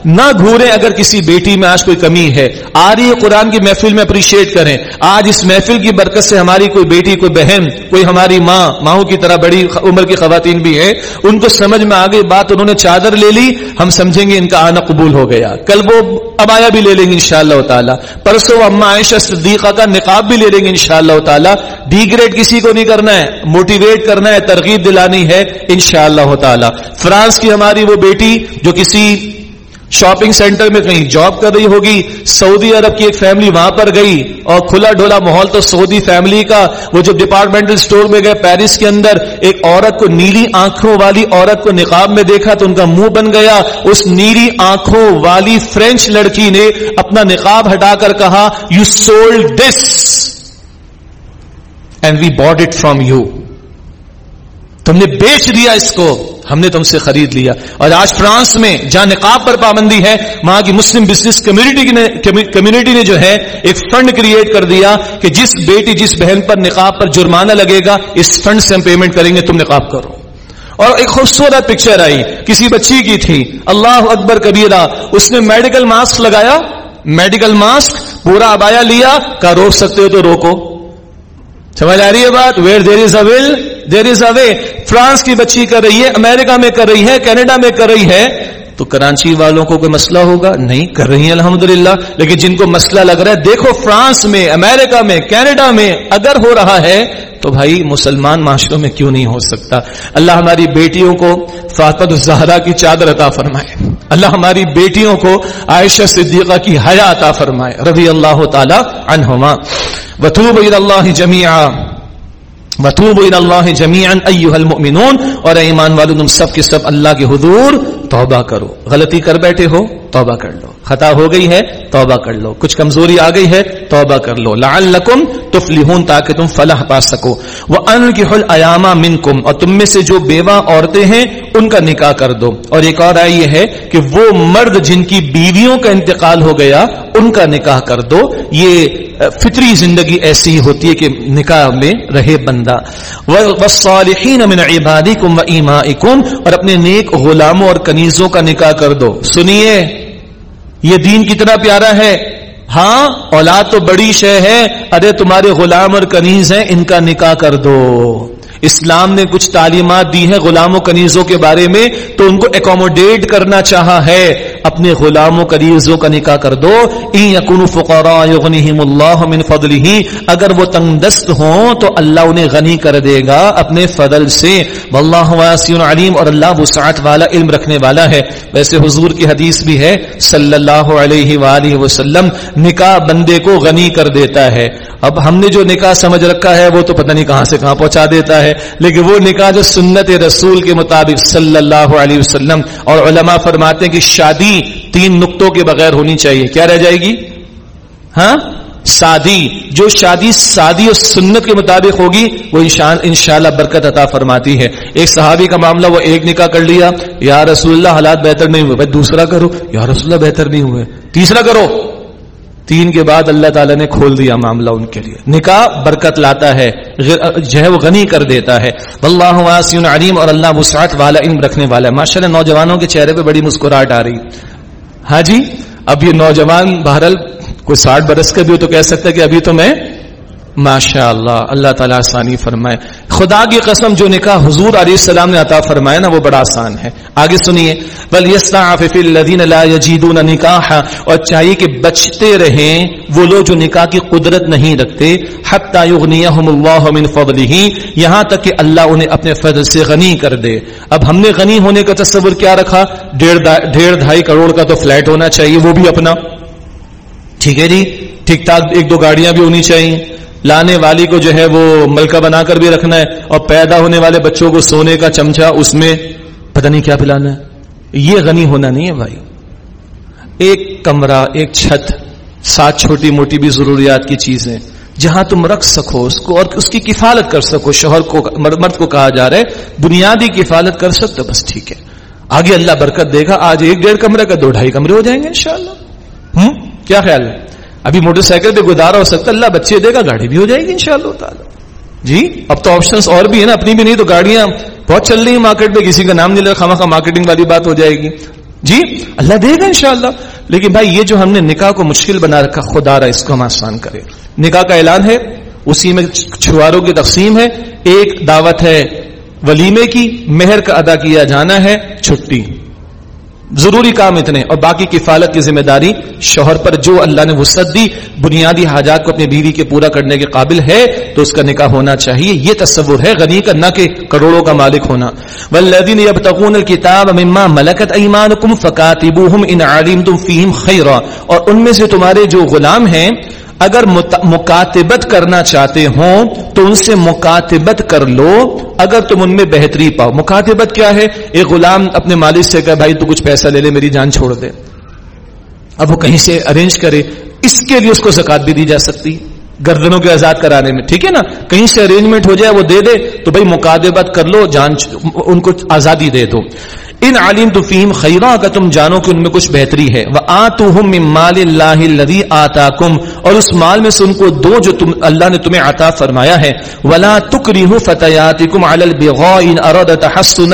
نہ گھورے اگر کسی بیٹی میں آج کوئی کمی ہے۔ آ رہی قرآن کی محفل میں اپریشیٹ کریں۔ آج اس محفل کی برکت سے ہماری کوئی بیٹی، کوئی بہن، کوئی ہماری ماں ماؤں کی طرح بڑی عمر کی خواتین بھی ہے ان کو سمجھ میں آ گئی بات انہوں نے چادر لے لی، ہم سمجھیں گے ان کا آنا قبول ہو گیا۔ کل وہ ابایا بھی لے لیں گے انشاءاللہ تعالی. پرسوں اما عائشہ صدیقہ کا نقاب بھی لے لیں گے انشاءاللہ تعالی. ڈی گریڈ کسی کو نہیں کرنا ہے. موٹیویٹ کرنا ہے. ترغیب دلانی ہے انشاءاللہ تعالی. فرانس کی ہماری وہ بیٹی جو کسی شاپنگ سینٹر میں کہیں جاب کر رہی ہوگی، سعودی عرب کی ایک فیملی وہاں پر گئی اور کھلا ڈھولا ماحول تو سعودی فیملی کا۔ وہ جو ڈپارٹمنٹل سٹور میں گئے پیرس کے اندر، ایک عورت کو نیلی آنکھوں والی عورت کو نقاب میں دیکھا تو ان کا منہ بن گیا۔ اس نیلی آنکھوں والی فرینچ لڑکی نے اپنا نقاب ہٹا کر کہا you sold this and we bought it from you تم نے بیچ دیا اس کو، ہم نے تم سے خرید لیا۔ اور آج فرانس میں جہاں نقاب پر پابندی ہے، وہاں کی مسلم بزنس کمیونٹی نے جو ہے، ایک فنڈ کریٹ کر دیا کہ جس بیٹی، جس بہن پر نقاب پر جرمانہ لگے گا، اس فنڈ سے ہم پیمنٹ کریں گے، تم نقاب کرو۔ اور ایک خوبصورت پکچر آئی۔ کسی بچی کی تھی۔ اللہ اکبر کبیرہ، اس نے میڈیکل ماسک لگایا۔ میڈیکل ماسک پورا ابایا لیا۔ کا روک سکتے ہو تو روکو۔ سمجھ آ رہی ہے بات؟ Where there is a will there is a way France کی بچی کر رہی ہے، امریکہ میں کر رہی ہے، کینیڈا میں کر رہی ہے۔ تو کراچی والوں کو کوئی مسئلہ ہوگا؟ نہیں، کر رہی ہیں الحمد لیکن جن کو مسئلہ لگ رہا ہے، دیکھو فرانس میں، امریکہ میں، کینیڈا میں، اگر ہو رہا ہے، تو بھائی مسلمان معاشروں میں کیوں نہیں ہو سکتا؟ اللہ ہماری بیٹیوں کو فاطمت الزہرا کی چادر عطا فرمائے۔ اللہ ہماری بیٹیوں کو عائشہ صدیقہ کی حیا عطا فرمائے۔ رضی اللہ تعالی عنہما۔ وتوب الى اللہ جميعا۔ وتوب اللہ جمیان المؤمنون اور ایمان والو، تم سب کے سب اللہ کے حضور توبہ کرو۔ غلطی کر بیٹھے ہو، توبہ کر لو۔ خطا ہو گئی ہے، توبہ کر لو۔ کچھ کمزوری آ گئی ہے، توبہ کر لو۔ لعلکم تفلحون، تاکہ تم فلاح پا سکو۔ وانکحوا الایام منکم اور تم میں سے جو بیوہ عورتیں ہیں، ان کا نکاح کر دو۔ اور ایک اور آئی یہ ہے کہ وہ مرد جن کی بیویوں کا انتقال ہو گیا، ان کا نکاح کر دو۔ یہ فطری زندگی ایسی ہوتی ہے کہ نکاح میں رہے بندہ۔ والصالحین من عبادکم و ایمائکم اور اپنے نیک غلاموں اور کنیزوں کا نکاح کر دو۔ سنیے۔ یہ دین کتنا پیارا ہے؟ ہاں اولاد تو بڑی شے ہے، ارے تمہارے غلام اور کنیز ہیں، ان کا نکاح کر دو۔ اسلام نے کچھ تعلیمات دی ہیں غلام و کنیزوں کے بارے میں، تو ان کو اکوموڈیٹ کرنا چاہا ہے۔ اپنے غلام و کا نکاح کر دو۔ این فقراء یغنیہم اللہ من فضلہ۔ اگر وہ تنگ دست ہوں تو اللہ انہیں غنی کر دے گا اپنے فضل سے۔ واللہ واسع علیم اور اللہ وسعت والا علم رکھنے والا ہے۔ ویسے حضور کی حدیث بھی ہے صلی اللہ علیہ وآلہ وسلم، نکاح بندے کو غنی کر دیتا ہے۔ اب ہم نے جو نکاح سمجھ رکھا ہے، وہ تو پتہ نہیں کہاں سے کہاں پہنچا دیتا ہے۔ لیکن وہ نکاح جو سنت رسول کے مطابق صلی اللہ علیہ وسلم اور علماء فرماتے ہیں کہ شادی تین نقطوں کے بغیر ہونی چاہیے۔ کیا رہ جائے گی؟ ہاں؟ سادی۔ جو شادی سادی اور سنت کے مطابق ہوگی، وہ ان شاء اللہ برکت عطا فرماتی ہے۔ ایک صحابی کا معاملہ، وہ ایک نکاح کر لیا۔ یا رسول اللہ، حالات بہتر نہیں ہوئے۔ دوسرا کرو۔ یا رسول اللہ بہتر نہیں ہوئے۔ تیسرا کرو۔ تین کے بعد اللہ تعالیٰ نے کھول دیا معاملہ ان کے لیے۔ نکاح برکت لاتا ہے جو ہے وہ غنی کر دیتا ہے۔ اللہ واسع علیم اور اللہ وسعت والا علم رکھنے والا ہے۔ ماشاءاللہ، نوجوانوں کے چہرے پہ بڑی مسکراہٹ آ رہی۔ ہاں جی اب یہ نوجوان بہرحال کوئی ساٹھ برس کا بھی ہو تو کہہ سکتا ہے کہ ابھی تو میں ماشاء اللہ اللہ تعالیٰ آسانی فرمائے۔ خدا کی قسم، جو نکاح حضور علیہ السلام نے عطا فرمایا نا، وہ بڑا آسان ہے۔ آگے سنیے، بل نکاح۔ اور چاہیے کہ بچتے رہیں وہ لوگ جو نکاح کی قدرت نہیں رکھتے۔ اللہ من فضله یہاں تک کہ اللہ انہیں اپنے فضل سے غنی کر دے۔ اب ہم نے غنی ہونے کا تصور کیا رکھا؟ ڈیڑھ ڈھائی کروڑ کا تو فلیٹ ہونا چاہیے، وہ بھی اپنا۔ ٹھیک ہے جی؟ ٹھیک ٹھاک، ایک دو گاڑیاں بھی ہونی چاہیے۔ لانے والی کو جو ہے وہ ملکہ بنا کر بھی رکھنا ہے اور پیدا ہونے والے بچوں کو سونے کا چمچا اس میں پتہ نہیں کیا پلانا ہے۔ یہ غنی ہونا نہیں ہے بھائی۔ ایک کمرہ، ایک چھت، سات چھوٹی موٹی بھی ضروریات کی چیزیں۔ جہاں تم رکھ سکو اس کو اور اس کی کفالت کر سکو، شوہر کو، مرد کو کہا جا رہا ہے، بنیادی کفالت کر سکتے بس ٹھیک ہے۔ آگے اللہ برکت دے گا، آج ایک ڈیڑھ کمرے کا دو ڈھائی کمرے ہو جائیں گے انشاءاللہ۔ ہم؟ کیا خیال ہے؟ ابھی موٹر سائیکل پہ گزارا ہو سکتا اللہ بچے دے گا، گاڑی بھی ہو جائے گی ان شاء اللہ تعالیٰ۔ جی اب تو آپشن اور بھی ہے نا، اپنی بھی نہیں تو گاڑیاں بہت چل رہی ہیں مارکیٹ پہ، کسی کا نام نہیں لگا خواہ خواہ مارکیٹنگ والی بات ہو جائے گی۔ جی اللہ دے گا انشاءاللہ۔ لیکن بھائی، یہ جو ہم نے نکاح کو مشکل بنا رکھا، خدا رہا، اس کو ہم آسان کرے نکاح کا اعلان ہے، اسی میں چھواروں کی تقسیم ہے۔ ایک دعوت ہے ولیمے کی، مہر کا ادا کیا جانا ہے، چھٹی۔ ضروری کام اتنے اور باقی کفالت کی ذمہ داری شوہر پر جو اللہ نے وسعت دی، بنیادی حاجات کو اپنی بیوی کے پورا کرنے کے قابل ہے، تو اس کا نکاح ہونا چاہیے۔ یہ تصور ہے غنی کا نہ کہ کروڑوں کا مالک ہونا۔ والذین یبتغون الکتاب مما ملکت ایمانکم فکاتبوہم ان علمتم فیہم خیرا اور ان میں سے تمہارے جو غلام ہیں اگر مکاتبت کرنا چاہتے ہوں تو ان سے مکاتبت کر لو، اگر تم ان میں بہتری پاؤ۔ مکاتبت کیا ہے؟ ایک غلام اپنے مالک سے کہ بھائی تو کچھ پیسہ لے لے، میری جان چھوڑ دے۔ اب وہ کہیں سے ارینج کرے۔ اس کے لیے اس کو زکات بھی دی جا سکتی۔ گردنوں کے آزاد کرانے میں، ٹھیک ہے نا؟ کہیں سے ارینجمنٹ ہو جائے، وہ دے دے۔ تو بھائی مقادبت کر لو، جان ان کو آزادی دے دو۔ ان علیم تو فیم خیرہ کا تم جانو کہ ان میں کچھ بہتری ہے۔ وہ آ تو مال اللہ لدی آتا اور اس مال میں سے ان کو دو جو تم اللہ نے تمہیں عطا فرمایا ہے۔ ولا تکری فتحات کم ارد تحسن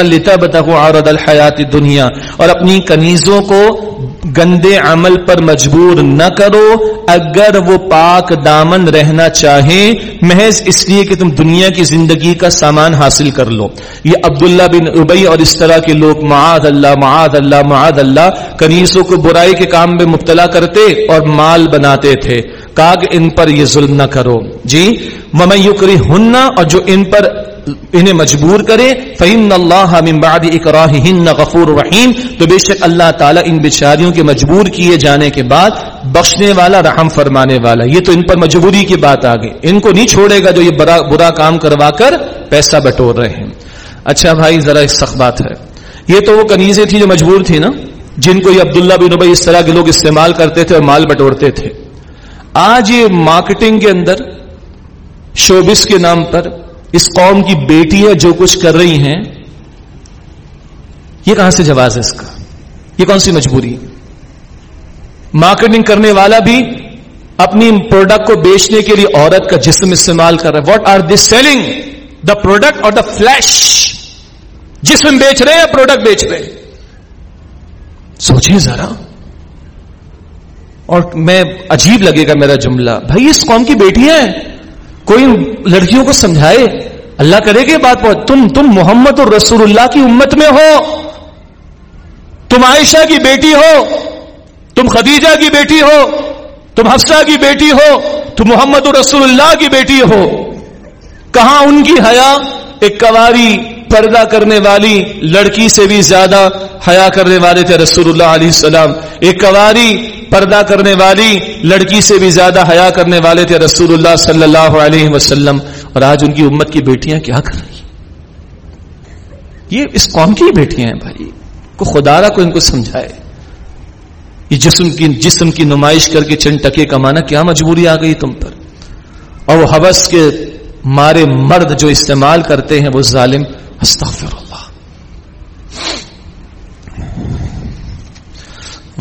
عرد الحیات دنیا اور اپنی کنیزوں کو گندے عمل پر مجبور نہ کرو، اگر وہ پاک دامن رہنا چاہیں محض اس لیے کہ تم دنیا کی زندگی کا سامان حاصل کر لو۔ یہ عبداللہ بن ابئی اور اس طرح کے لوگ معاذ اللہ معاذ اللہ معاذ اللہ کنیسوں کو برائی کے کام میں مبتلا کرتے اور مال بناتے تھے۔ کاگ ان پر یہ ظلم نہ کرو۔ جی ممیوکری ہننا اور جو ان پر انہیں مجبور کرے فہم اللہ بعد اکراہن غفور رحیم تو بے شک اللہ تعالیٰ ان بیچاریوں کے مجبور کیے جانے کے بعد بخشنے والا، رحم فرمانے والا۔ یہ تو ان پر مجبوری کی بات آ گئی ان کو نہیں چھوڑے گا جو یہ برا برا کام کروا کر پیسہ بٹور رہے ہیں۔ اچھا بھائی، ذرا ایک سخت بات ہے۔ یہ تو وہ کنیزیں تھی جو مجبور تھی نا، جن کو یہ عبداللہ بن ابئی اس طرح کے لوگ استعمال کرتے تھے اور مال بٹورتے تھے۔ آج یہ مارکیٹنگ کے اندر شوبس کے نام پر اس قوم کی بیٹیاں جو کچھ کر رہی ہیں، یہ کہاں سے جواز ہے اس کا؟ یہ کون سی مجبوری؟ مارکیٹنگ کرنے والا بھی اپنی پروڈکٹ کو بیچنے کے لیے عورت کا جسم استعمال کر رہا ہے۔ What are this selling the product اور دا فلش جسم بیچ رہے ہیں پروڈکٹ بیچ رہے؟ ہیں سوچیں ذرا۔ اور میں عجیب لگے گا میرا جملہ۔ بھائی اس قوم کی بیٹیاں ہیں کوئی لڑکیوں کو سمجھائے، اللہ کرے گی بات بہت، تم تم محمد اور رسول اللہ کی امت میں ہو، تم عائشہ کی بیٹی ہو، تم خدیجہ کی بیٹی ہو، تم حفصہ کی بیٹی ہو، تم محمد اور رسول اللہ کی بیٹی ہو، کہاں ان کی حیا ایک کواری پردہ کرنے والی لڑکی سے بھی زیادہ حیا کرنے والے تھے رسول اللہ علیہ السلام۔ ایک کواری پردہ کرنے والی لڑکی سے بھی زیادہ حیا کرنے والے تھے رسول اللہ صلی اللہ علیہ وسلم۔ اور آج ان کی امت کی بیٹیاں کیا کر رہی یہ اس قوم کی بیٹیاں ہیں بھائی۔ کو خدا را کو ان کو سمجھائے۔ یہ جسم کی جسم کی نمائش کر کے چند ٹکے کمانا کیا مجبوری آ گئی تم پر۔ اور وہ حوث کے مارے مرد جو استعمال کرتے ہیں وہ ظالم استغفر اللہ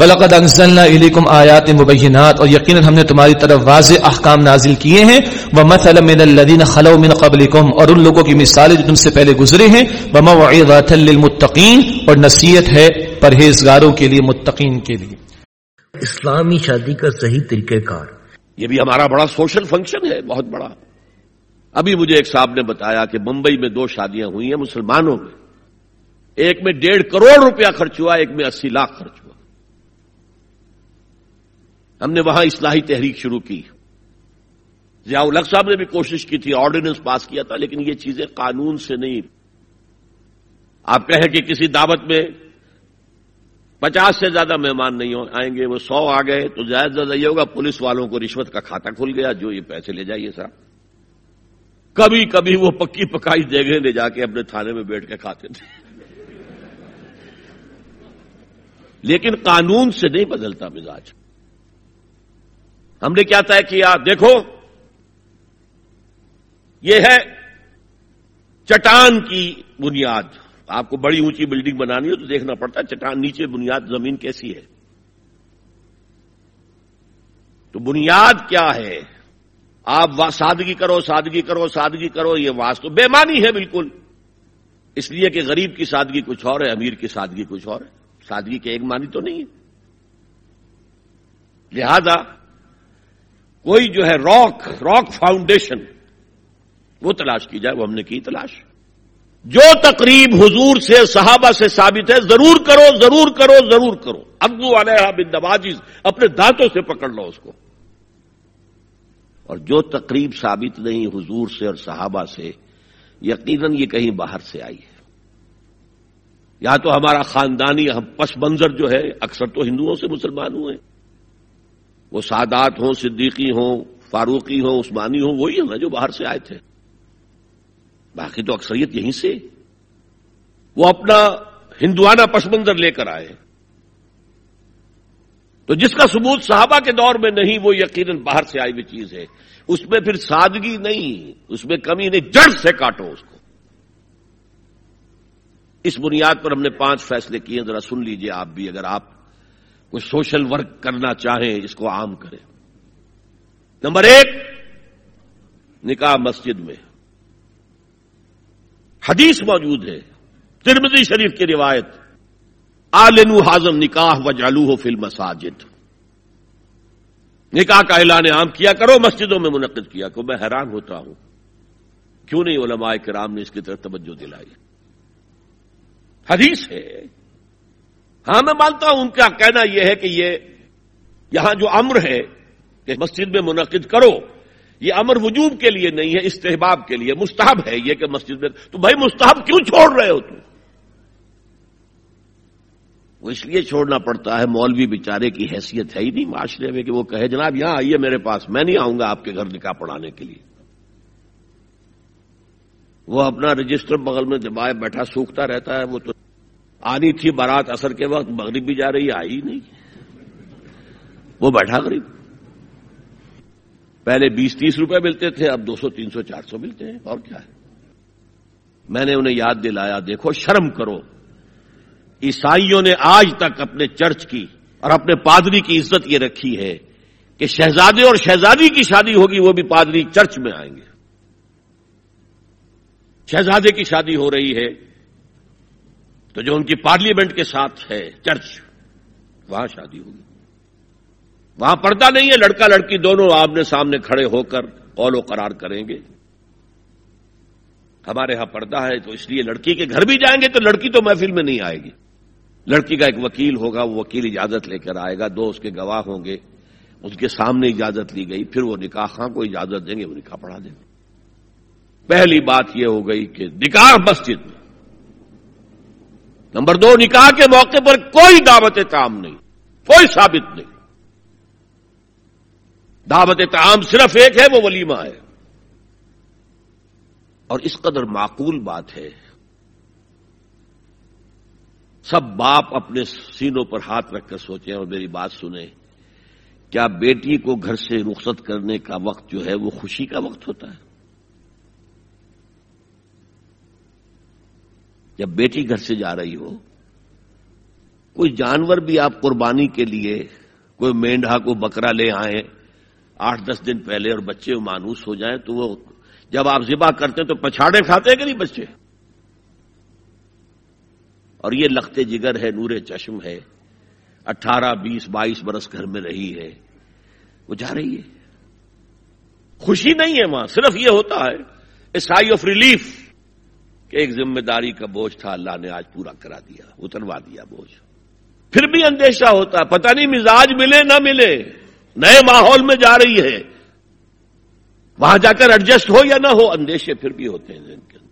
وَلَقَدْ أَنزَلْنَا إِلَيْكُمْ آيَاتٍ مُبَيِّنَاتٍ اور یقیناً ہم نے تمہاری طرف واضح احکام نازل کیے ہیں۔ وَمَثَلًا مِنَ الَّذِينَ خَلَوْا مِنْ قَبْلِكُمْ اور ان لوگوں کی مثالیں جو تم سے پہلے گزرے ہیں۔ وَمَوْعِظَةً لِلْمُتَّقِينَ اور نصیحت ہے پرہیزگاروں کے لیے متقین کے لیے۔ اسلامی شادی کا صحیح طریقہ کار۔ یہ بھی ہمارا بڑا سوشل فنکشن ہے بہت بڑا۔ ابھی مجھے ایک صاحب نے بتایا کہ ممبئی میں دو شادیاں ہوئی ہیں مسلمانوں میں۔ ایک میں ڈیڑھ کروڑ روپیہ خرچ ہوا، ایک میں اسی لاکھ خرچ ہوا۔ ہم نے وہاں اصلاحی تحریک شروع کی۔ ضیاء الق صاحب نے بھی کوشش کی تھی آرڈیننس پاس کیا تھا، لیکن یہ چیزیں قانون سے نہیں۔ آپ کہیں کہ کسی دعوت میں پچاس سے زیادہ مہمان نہیں آئیں گے، وہ سو آ گئے، تو زیادہ زیادہ یہ ہوگا، پولیس والوں کو رشوت کا کھاتا کھل گیا، جو یہ پیسے لے جائیے صاحب۔ کبھی کبھی وہ پکی پکائی جگہ لے جا کے اپنے تھانے میں بیٹھ کے کھاتے تھے۔ لیکن قانون سے نہیں بدلتا مزاج۔ ہم نے کیا طے کیا؟ دیکھو، یہ ہے چٹان کی بنیاد۔ آپ کو بڑی اونچی بلڈنگ بنانی ہو تو دیکھنا پڑتا ہے چٹان نیچے بنیاد زمین کیسی ہے۔ تو بنیاد کیا ہے؟ آپ سادگی کرو سادگی کرو سادگی کرو، یہ واس تو بےمانی ہے بالکل۔ اس لیے کہ غریب کی سادگی کچھ اور ہے، امیر کی سادگی کچھ اور ہے۔ سادگی کے ایک مانی تو نہیں ہے۔ لہذا کوئی جو ہے راک راک فاؤنڈیشن، وہ تلاش کی جائے، وہ ہم نے کی تلاش۔ جو تقریب حضور سے، صحابہ سے ثابت ہے، ضرور کرو ضرور کرو ضرور کرو۔ ابو علیہ بن دباجیز اپنے دانتوں سے پکڑ لو اس کو۔ اور جو تقریب ثابت نہیں حضور سے اور صحابہ سے، یقیناً یہ کہیں باہر سے آئی ہے۔ یا تو ہمارا خاندانی پس منظر جو ہے، اکثر تو ہندوؤں سے مسلمان ہوئے۔ وہ سادات ہوں، صدیقی ہوں، فاروقی ہوں، عثمانی ہوں، وہی ہیں جو باہر سے آئے تھے۔ باقی تو اکثریت یہیں سے۔ وہ اپنا ہندوانہ پس منظر لے کر آئے۔ تو جس کا ثبوت صحابہ کے دور میں نہیں، وہ یقیناً باہر سے آئی ہوئی چیز ہے۔ اس میں پھر سادگی نہیں، اس میں کمی نہیں، جڑ سے کاٹو اس کو۔ اس بنیاد پر ہم نے پانچ فیصلے کیے، ذرا سن لیجیے آپ بھی، اگر آپ کوئی سوشل ورک کرنا چاہیں، اس کو عام کریں۔ نمبر ایک، نکاح مسجد میں۔ حدیث موجود ہے ترمزی شریف کی روایت آلنو حاضم نکاح و جالو ہو فلم مساجد نکاح کا اعلان عام کیا کرو، مسجدوں میں منعقد کیا کرو۔ میں حیران ہوتا ہوں۔ کیوں نہیں علماء کرام نے اس کی طرف توجہ دلائی؟ حدیث ہے۔ ہاں میں مانتا ہوں، ان کا کہنا یہ ہے کہ یہ یہاں جو امر ہے کہ مسجد میں منعقد کرو، یہ امر وجوب کے لیے نہیں ہے، استحباب کے لیے۔ مستحب ہے یہ کہ مسجد میں تو بھائی مستحب کیوں چھوڑ رہے ہو تم؟ وہ اس لیے چھوڑنا پڑتا ہے، مولوی بیچارے کی حیثیت ہے ہی نہیں معاشرے میں کہ وہ کہے، جناب یہاں آئیے میرے پاس، میں نہیں آؤں گا آپ کے گھر نکاح پڑھانے کے لیے۔ وہ اپنا رجسٹر بغل میں دبائے بیٹھا، سوکھتا رہتا ہے، وہ تو آنی تھی بارات اثر کے وقت، مغرب بھی جا رہی آئی نہیں۔ وہ بیٹھا قریب پہلے بیس تیس روپے ملتے تھے، اب دو سو، تین سو، چار سو ملتے ہیں، اور کیا ہے؟ میں نے انہیں یاد دلایا، دیکھو، شرم کرو۔ عیسائیوں نے آج تک اپنے چرچ کی اور اپنے پادری کی عزت یہ رکھی ہے کہ شہزادے اور شہزادی کی شادی ہوگی، وہ بھی پادری چرچ میں آئیں گے۔ شہزادے کی شادی ہو رہی ہے، تو جو ان کی پارلیمنٹ کے ساتھ ہے، چرچ، وہاں شادی ہوگی۔ وہاں پردہ نہیں ہے، لڑکا لڑکی دونوں آمنے سامنے کھڑے ہو کر قول و قرار کریں گے۔ ہمارے ہاں پردہ ہے، تو اس لیے لڑکی کے گھر بھی جائیں گے، تو لڑکی تو محفل میں نہیں آئے گی۔ لڑکی کا ایک وکیل ہوگا، وہ وکیل اجازت لے کر آئے گا، دو اس کے گواہ ہوں گے، اس کے سامنے اجازت لی گئی، پھر وہ نکاح خاں کو اجازت دیں گے، وہ نکاح پڑھا دیں گے۔ پہلی بات یہ ہو گئی کہ نکاح مسجد میں۔ نمبر دو، نکاح کے موقع پر کوئی دعوت تعام نہیں، کوئی ثابت نہیں۔ دعوت تعام صرف ایک ہے، وہ ولیمہ ہے۔ اور اس قدر معقول بات ہے سب باپ اپنے سینوں پر ہاتھ رکھ کر سوچیں اور میری بات سنیں۔ کیا بیٹی کو گھر سے رخصت کرنے کا وقت جو ہے وہ خوشی کا وقت ہوتا ہے؟ جب بیٹی گھر سے جا رہی ہو، کوئی جانور بھی آپ قربانی کے لیے، کوئی مینڈا کو بکرا لے آئیں، آٹھ دس دن پہلے اور بچے مانوس ہو جائیں تو وہ جب آپ ذبح کرتے ہیں تو پچھاڑے کھاتے ہیں کہ نہیں بچے؟ اور یہ لختے جگر ہے، نور چشم ہے۔ اٹھارہ، بیس، بائیس برس گھر میں رہی ہے۔ وہ جا رہی ہے۔ خوشی نہیں ہے وہاں، صرف یہ ہوتا ہے اے سائی آف ریلیف کہ ایک ذمہ داری کا بوجھ تھا، اللہ نے آج پورا کرا دیا، اتروا دیا بوجھ۔ پھر بھی اندیشہ ہوتا، پتہ نہیں مزاج ملے نہ ملے، نئے ماحول میں جا رہی ہے۔ وہاں جا کر ایڈجسٹ ہو یا نہ ہو، اندیشے پھر بھی ہوتے ہیں کے اندر۔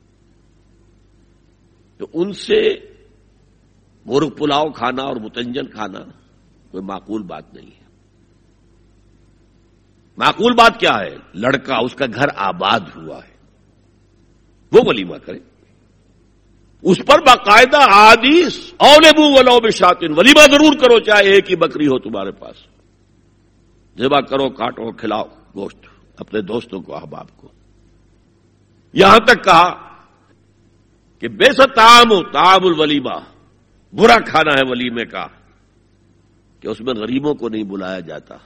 تو ان سے مرغ پلاؤ کھانا اور متنجن کھانا، کوئی معقول بات نہیں ہے۔ معقول بات کیا ہے؟ لڑکا، اس کا گھر آباد ہوا ہے۔ وہ ولیمہ کرے۔ اس پر باقاعدہ آدیش اولبو ولو بشاتن۔ ولیمہ ضرور کرو، چاہے ایک ہی بکری ہو تمہارے پاس۔ ذبح کرو، کاٹو، کھلاؤ، گوشت، اپنے دوستوں کو، احباب کو۔ یہاں تک کہا کہ بے تام تام الولیمہ۔ برا کھانا ہے ولیمے کا کہ اس میں غریبوں کو نہیں بلایا جاتا۔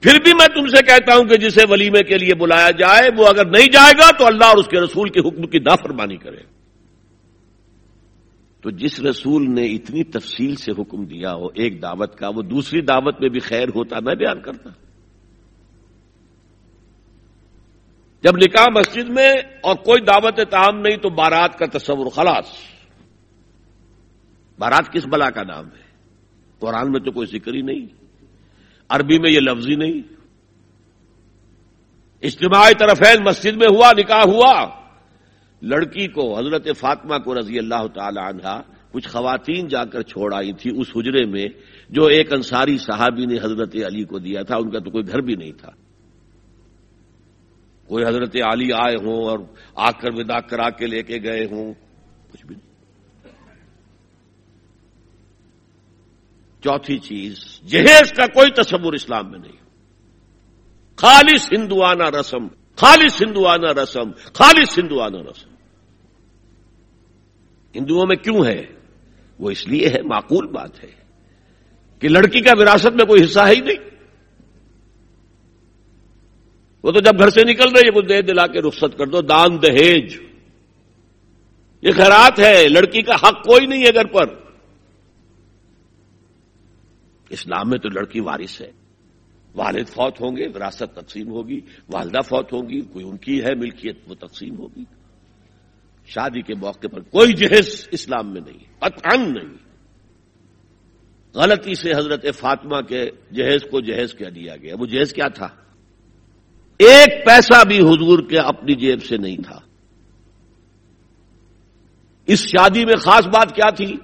پھر بھی میں تم سے کہتا ہوں کہ جسے ولیمے کے لیے بلایا جائے، وہ اگر نہیں جائے گا تو اللہ اور اس کے رسول کے حکم کی نافرمانی کرے۔ تو جس رسول نے اتنی تفصیل سے حکم دیا ہو ایک دعوت کا، وہ دوسری دعوت میں بھی خیر ہوتا، میں بیان کرتا۔ جب نکاح مسجد میں اور کوئی دعوت تعام نہیں تو بارات کا تصور خلاص۔ بارات کس بلا کا نام ہے؟ قرآن میں تو کوئی ذکر ہی نہیں، عربی میں یہ لفظ ہی نہیں۔ اجتماعی طرفین مسجد میں ہوا، نکاح ہوا۔ لڑکی کو، حضرت فاطمہ کو رضی اللہ تعالی عنہ، کچھ خواتین جا کر چھوڑ آئی تھی اس حجرے میں، جو ایک انصاری صحابی نے حضرت علی کو دیا تھا۔ ان کا تو کوئی گھر بھی نہیں تھا۔ کوئی حضرت علی آئے ہوں اور آ کر ودا کرا کے لے کے گئے ہوں، کچھ بھی نہیں۔ چوتھی چیز، جہیز کا کوئی تصور اسلام میں نہیں۔ خالص ہندوانہ رسم، خالص ہندوانہ رسم، خالص ہندوانہ رسم۔ ہندوؤں میں کیوں ہے؟ وہ اس لیے ہے، معقول بات ہے کہ لڑکی کا وراثت میں کوئی حصہ ہے ہی نہیں۔ وہ تو جب گھر سے نکل رہی ہے، وہ دے دلا کے رخصت کر دو، دان دہیج۔ یہ خیرات ہے، لڑکی کا حق کوئی نہیں ہے گھر پر۔ اسلام میں تو لڑکی وارث ہے۔ والد فوت ہوں گے، وراثت تقسیم ہوگی، والدہ فوت ہوگی کوئی ان کی ہے، ملکیت وہ تقسیم ہوگی۔ شادی کے موقع پر کوئی جہیز اسلام میں نہیں پتن نہیں۔ غلطی سے حضرت فاطمہ کے جہیز کو جہیز کیا دیا گیا۔ وہ جہیز کیا تھا؟ ایک پیسہ بھی حضور کے اپنی جیب سے نہیں تھا۔ اس شادی میں خاص بات کیا تھی؟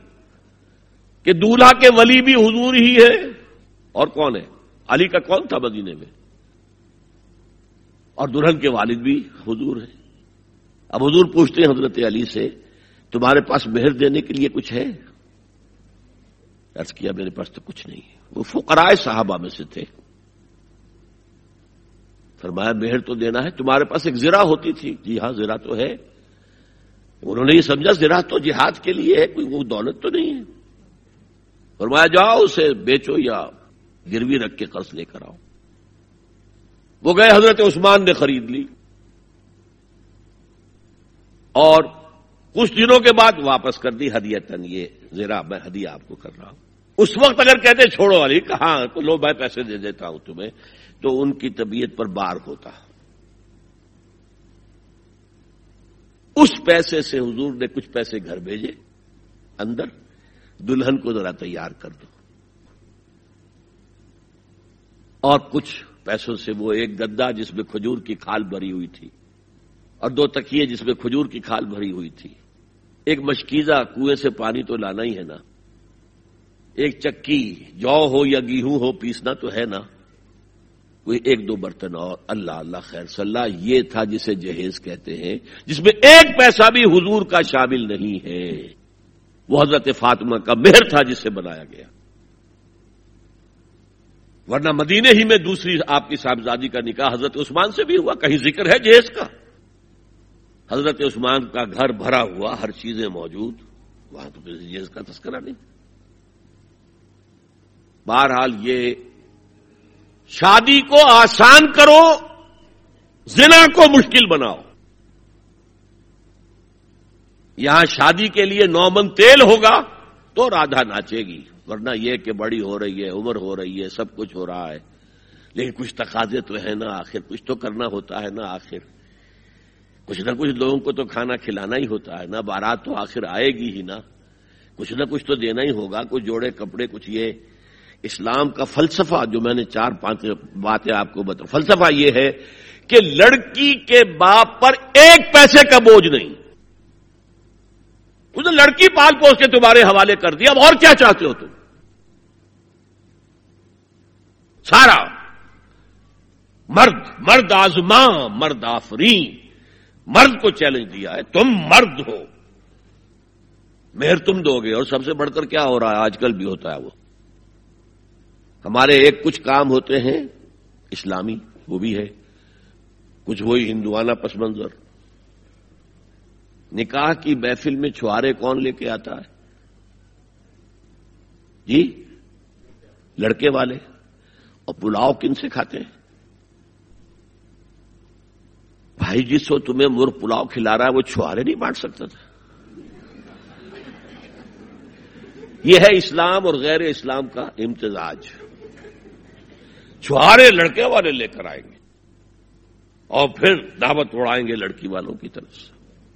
کہ دولہا کے ولی بھی حضور ہی ہے اور کون ہے؟ علی کا کون تھا مدینے میں؟ اور دلہن کے والد بھی حضور ہیں۔ اب حضور پوچھتے ہیں حضرت علی سے، تمہارے پاس مہر دینے کے لیے کچھ ہے؟ عرض کیا، میرے پاس تو کچھ نہیں وہ فقرائے صحابہ میں سے تھے۔ فرمایا، مہر تو دینا ہے، تمہارے پاس ایک زرا ہوتی تھی۔ جی ہاں زرا تو ہے۔ انہوں نے یہ سمجھا زرا تو جہاد کے لیے ہے، کوئی وہ دولت تو نہیں ہے۔ فرمایا، جاؤ اسے بیچو یا گروی رکھ کے قرض لے کر آؤ۔ وہ گئے، حضرت عثمان نے خرید لی۔ اور کچھ دنوں کے بعد واپس کر دی ہدیتن یہ زیرا میں ہدیہ آپ کو کر رہا ہوں۔ اس وقت اگر کہتے، چھوڑو علی، کہاں؟ تو لو، میں پیسے دے دیتا ہوں تمہیں۔ تو ان کی طبیعت پر بار ہوتا۔ اس پیسے سے حضور نے کچھ پیسے گھر بھیجے اندر۔ دلہن کو ذرا تیار کر دو۔ اور کچھ پیسوں سے وہ ایک گدا جس میں کھجور کی کھال بھری ہوئی تھی، اور دو تکیے جس میں کھجور کی کھال بھری ہوئی تھی۔ ایک مشکیزہ کنویں سے پانی تو لانا ہی ہے نا۔ ایک چکی جو ہو یا گیہوں ہو، پیسنا تو ہے نا۔ کوئی ایک دو برتن اور اللہ اللہ خیر صلی اللہ یہ تھا جسے جہیز کہتے ہیں، جس میں ایک پیسہ بھی حضور کا شامل نہیں ہے۔ وہ حضرت فاطمہ کا مہر تھا جسے بنایا گیا۔ ورنہ مدینے ہی میں دوسری آپ کی صاحبزادی کا نکاح حضرت عثمان سے بھی ہوا، کہیں ذکر ہے جہیز کا۔ حضرت عثمان کا گھر بھرا ہوا، ہر چیزیں موجود، وہاں تو جہیز کا تذکرہ نہیں۔ بہرحال یہ شادی کو آسان کرو، زنا کو مشکل بناؤ۔ یہاں شادی کے لیے نومن تیل ہوگا تو رادھا ناچے گی، ورنہ یہ کہ بڑی ہو رہی ہے، عمر ہو رہی ہے، سب کچھ ہو رہا ہے۔ لیکن کچھ تقاضے تو ہے نا آخر، کچھ تو کرنا ہوتا ہے نا آخر۔ کچھ نہ کچھ لوگوں کو تو کھانا کھلانا ہی ہوتا ہے نا، بارات تو آخر آئے گی ہی نا۔ کچھ نہ کچھ تو دینا ہی ہوگا، کچھ جوڑے کپڑے، کچھ یہ۔ اسلام کا فلسفہ جو میں نے چار پانچ باتیں آپ کو بتا فلسفہ یہ ہے کہ لڑکی کے باپ پر ایک پیسے کا بوجھ نہیں۔ اس نے لڑکی پال پوس کے تمہارے حوالے کر دیا، اب اور کیا چاہتے ہو تم؟ سارا مرد مرد آزما مرد آفرین، مرد کو چیلنج دیا ہے، تم مرد ہو۔ مہر تم دو گے اور سب سے بڑھ کر کیا ہو رہا ہے؟ آج کل بھی ہوتا ہے وہ۔ ہمارے ایک کچھ کام ہوتے ہیں، اسلامی، وہ بھی ہے۔ کچھ وہی ہندوانہ پس منظر۔ نکاح کی محفل میں چھوارے کون لے کے آتا ہے؟ جی لڑکے والے، اور پلاؤ کن سے کھاتے ہیں؟ بھائی جی، جس کو تمہیں مر پلاؤ کھلا رہا ہے، وہ چھوارے نہیں بانٹ سکتا تھا۔ یہ ہے اسلام اور غیر اسلام کا امتزاج۔ چھوارے لڑکے والے لے کر آئیں گے، اور پھر دعوت اڑائیں گے لڑکی والوں کی طرف سے۔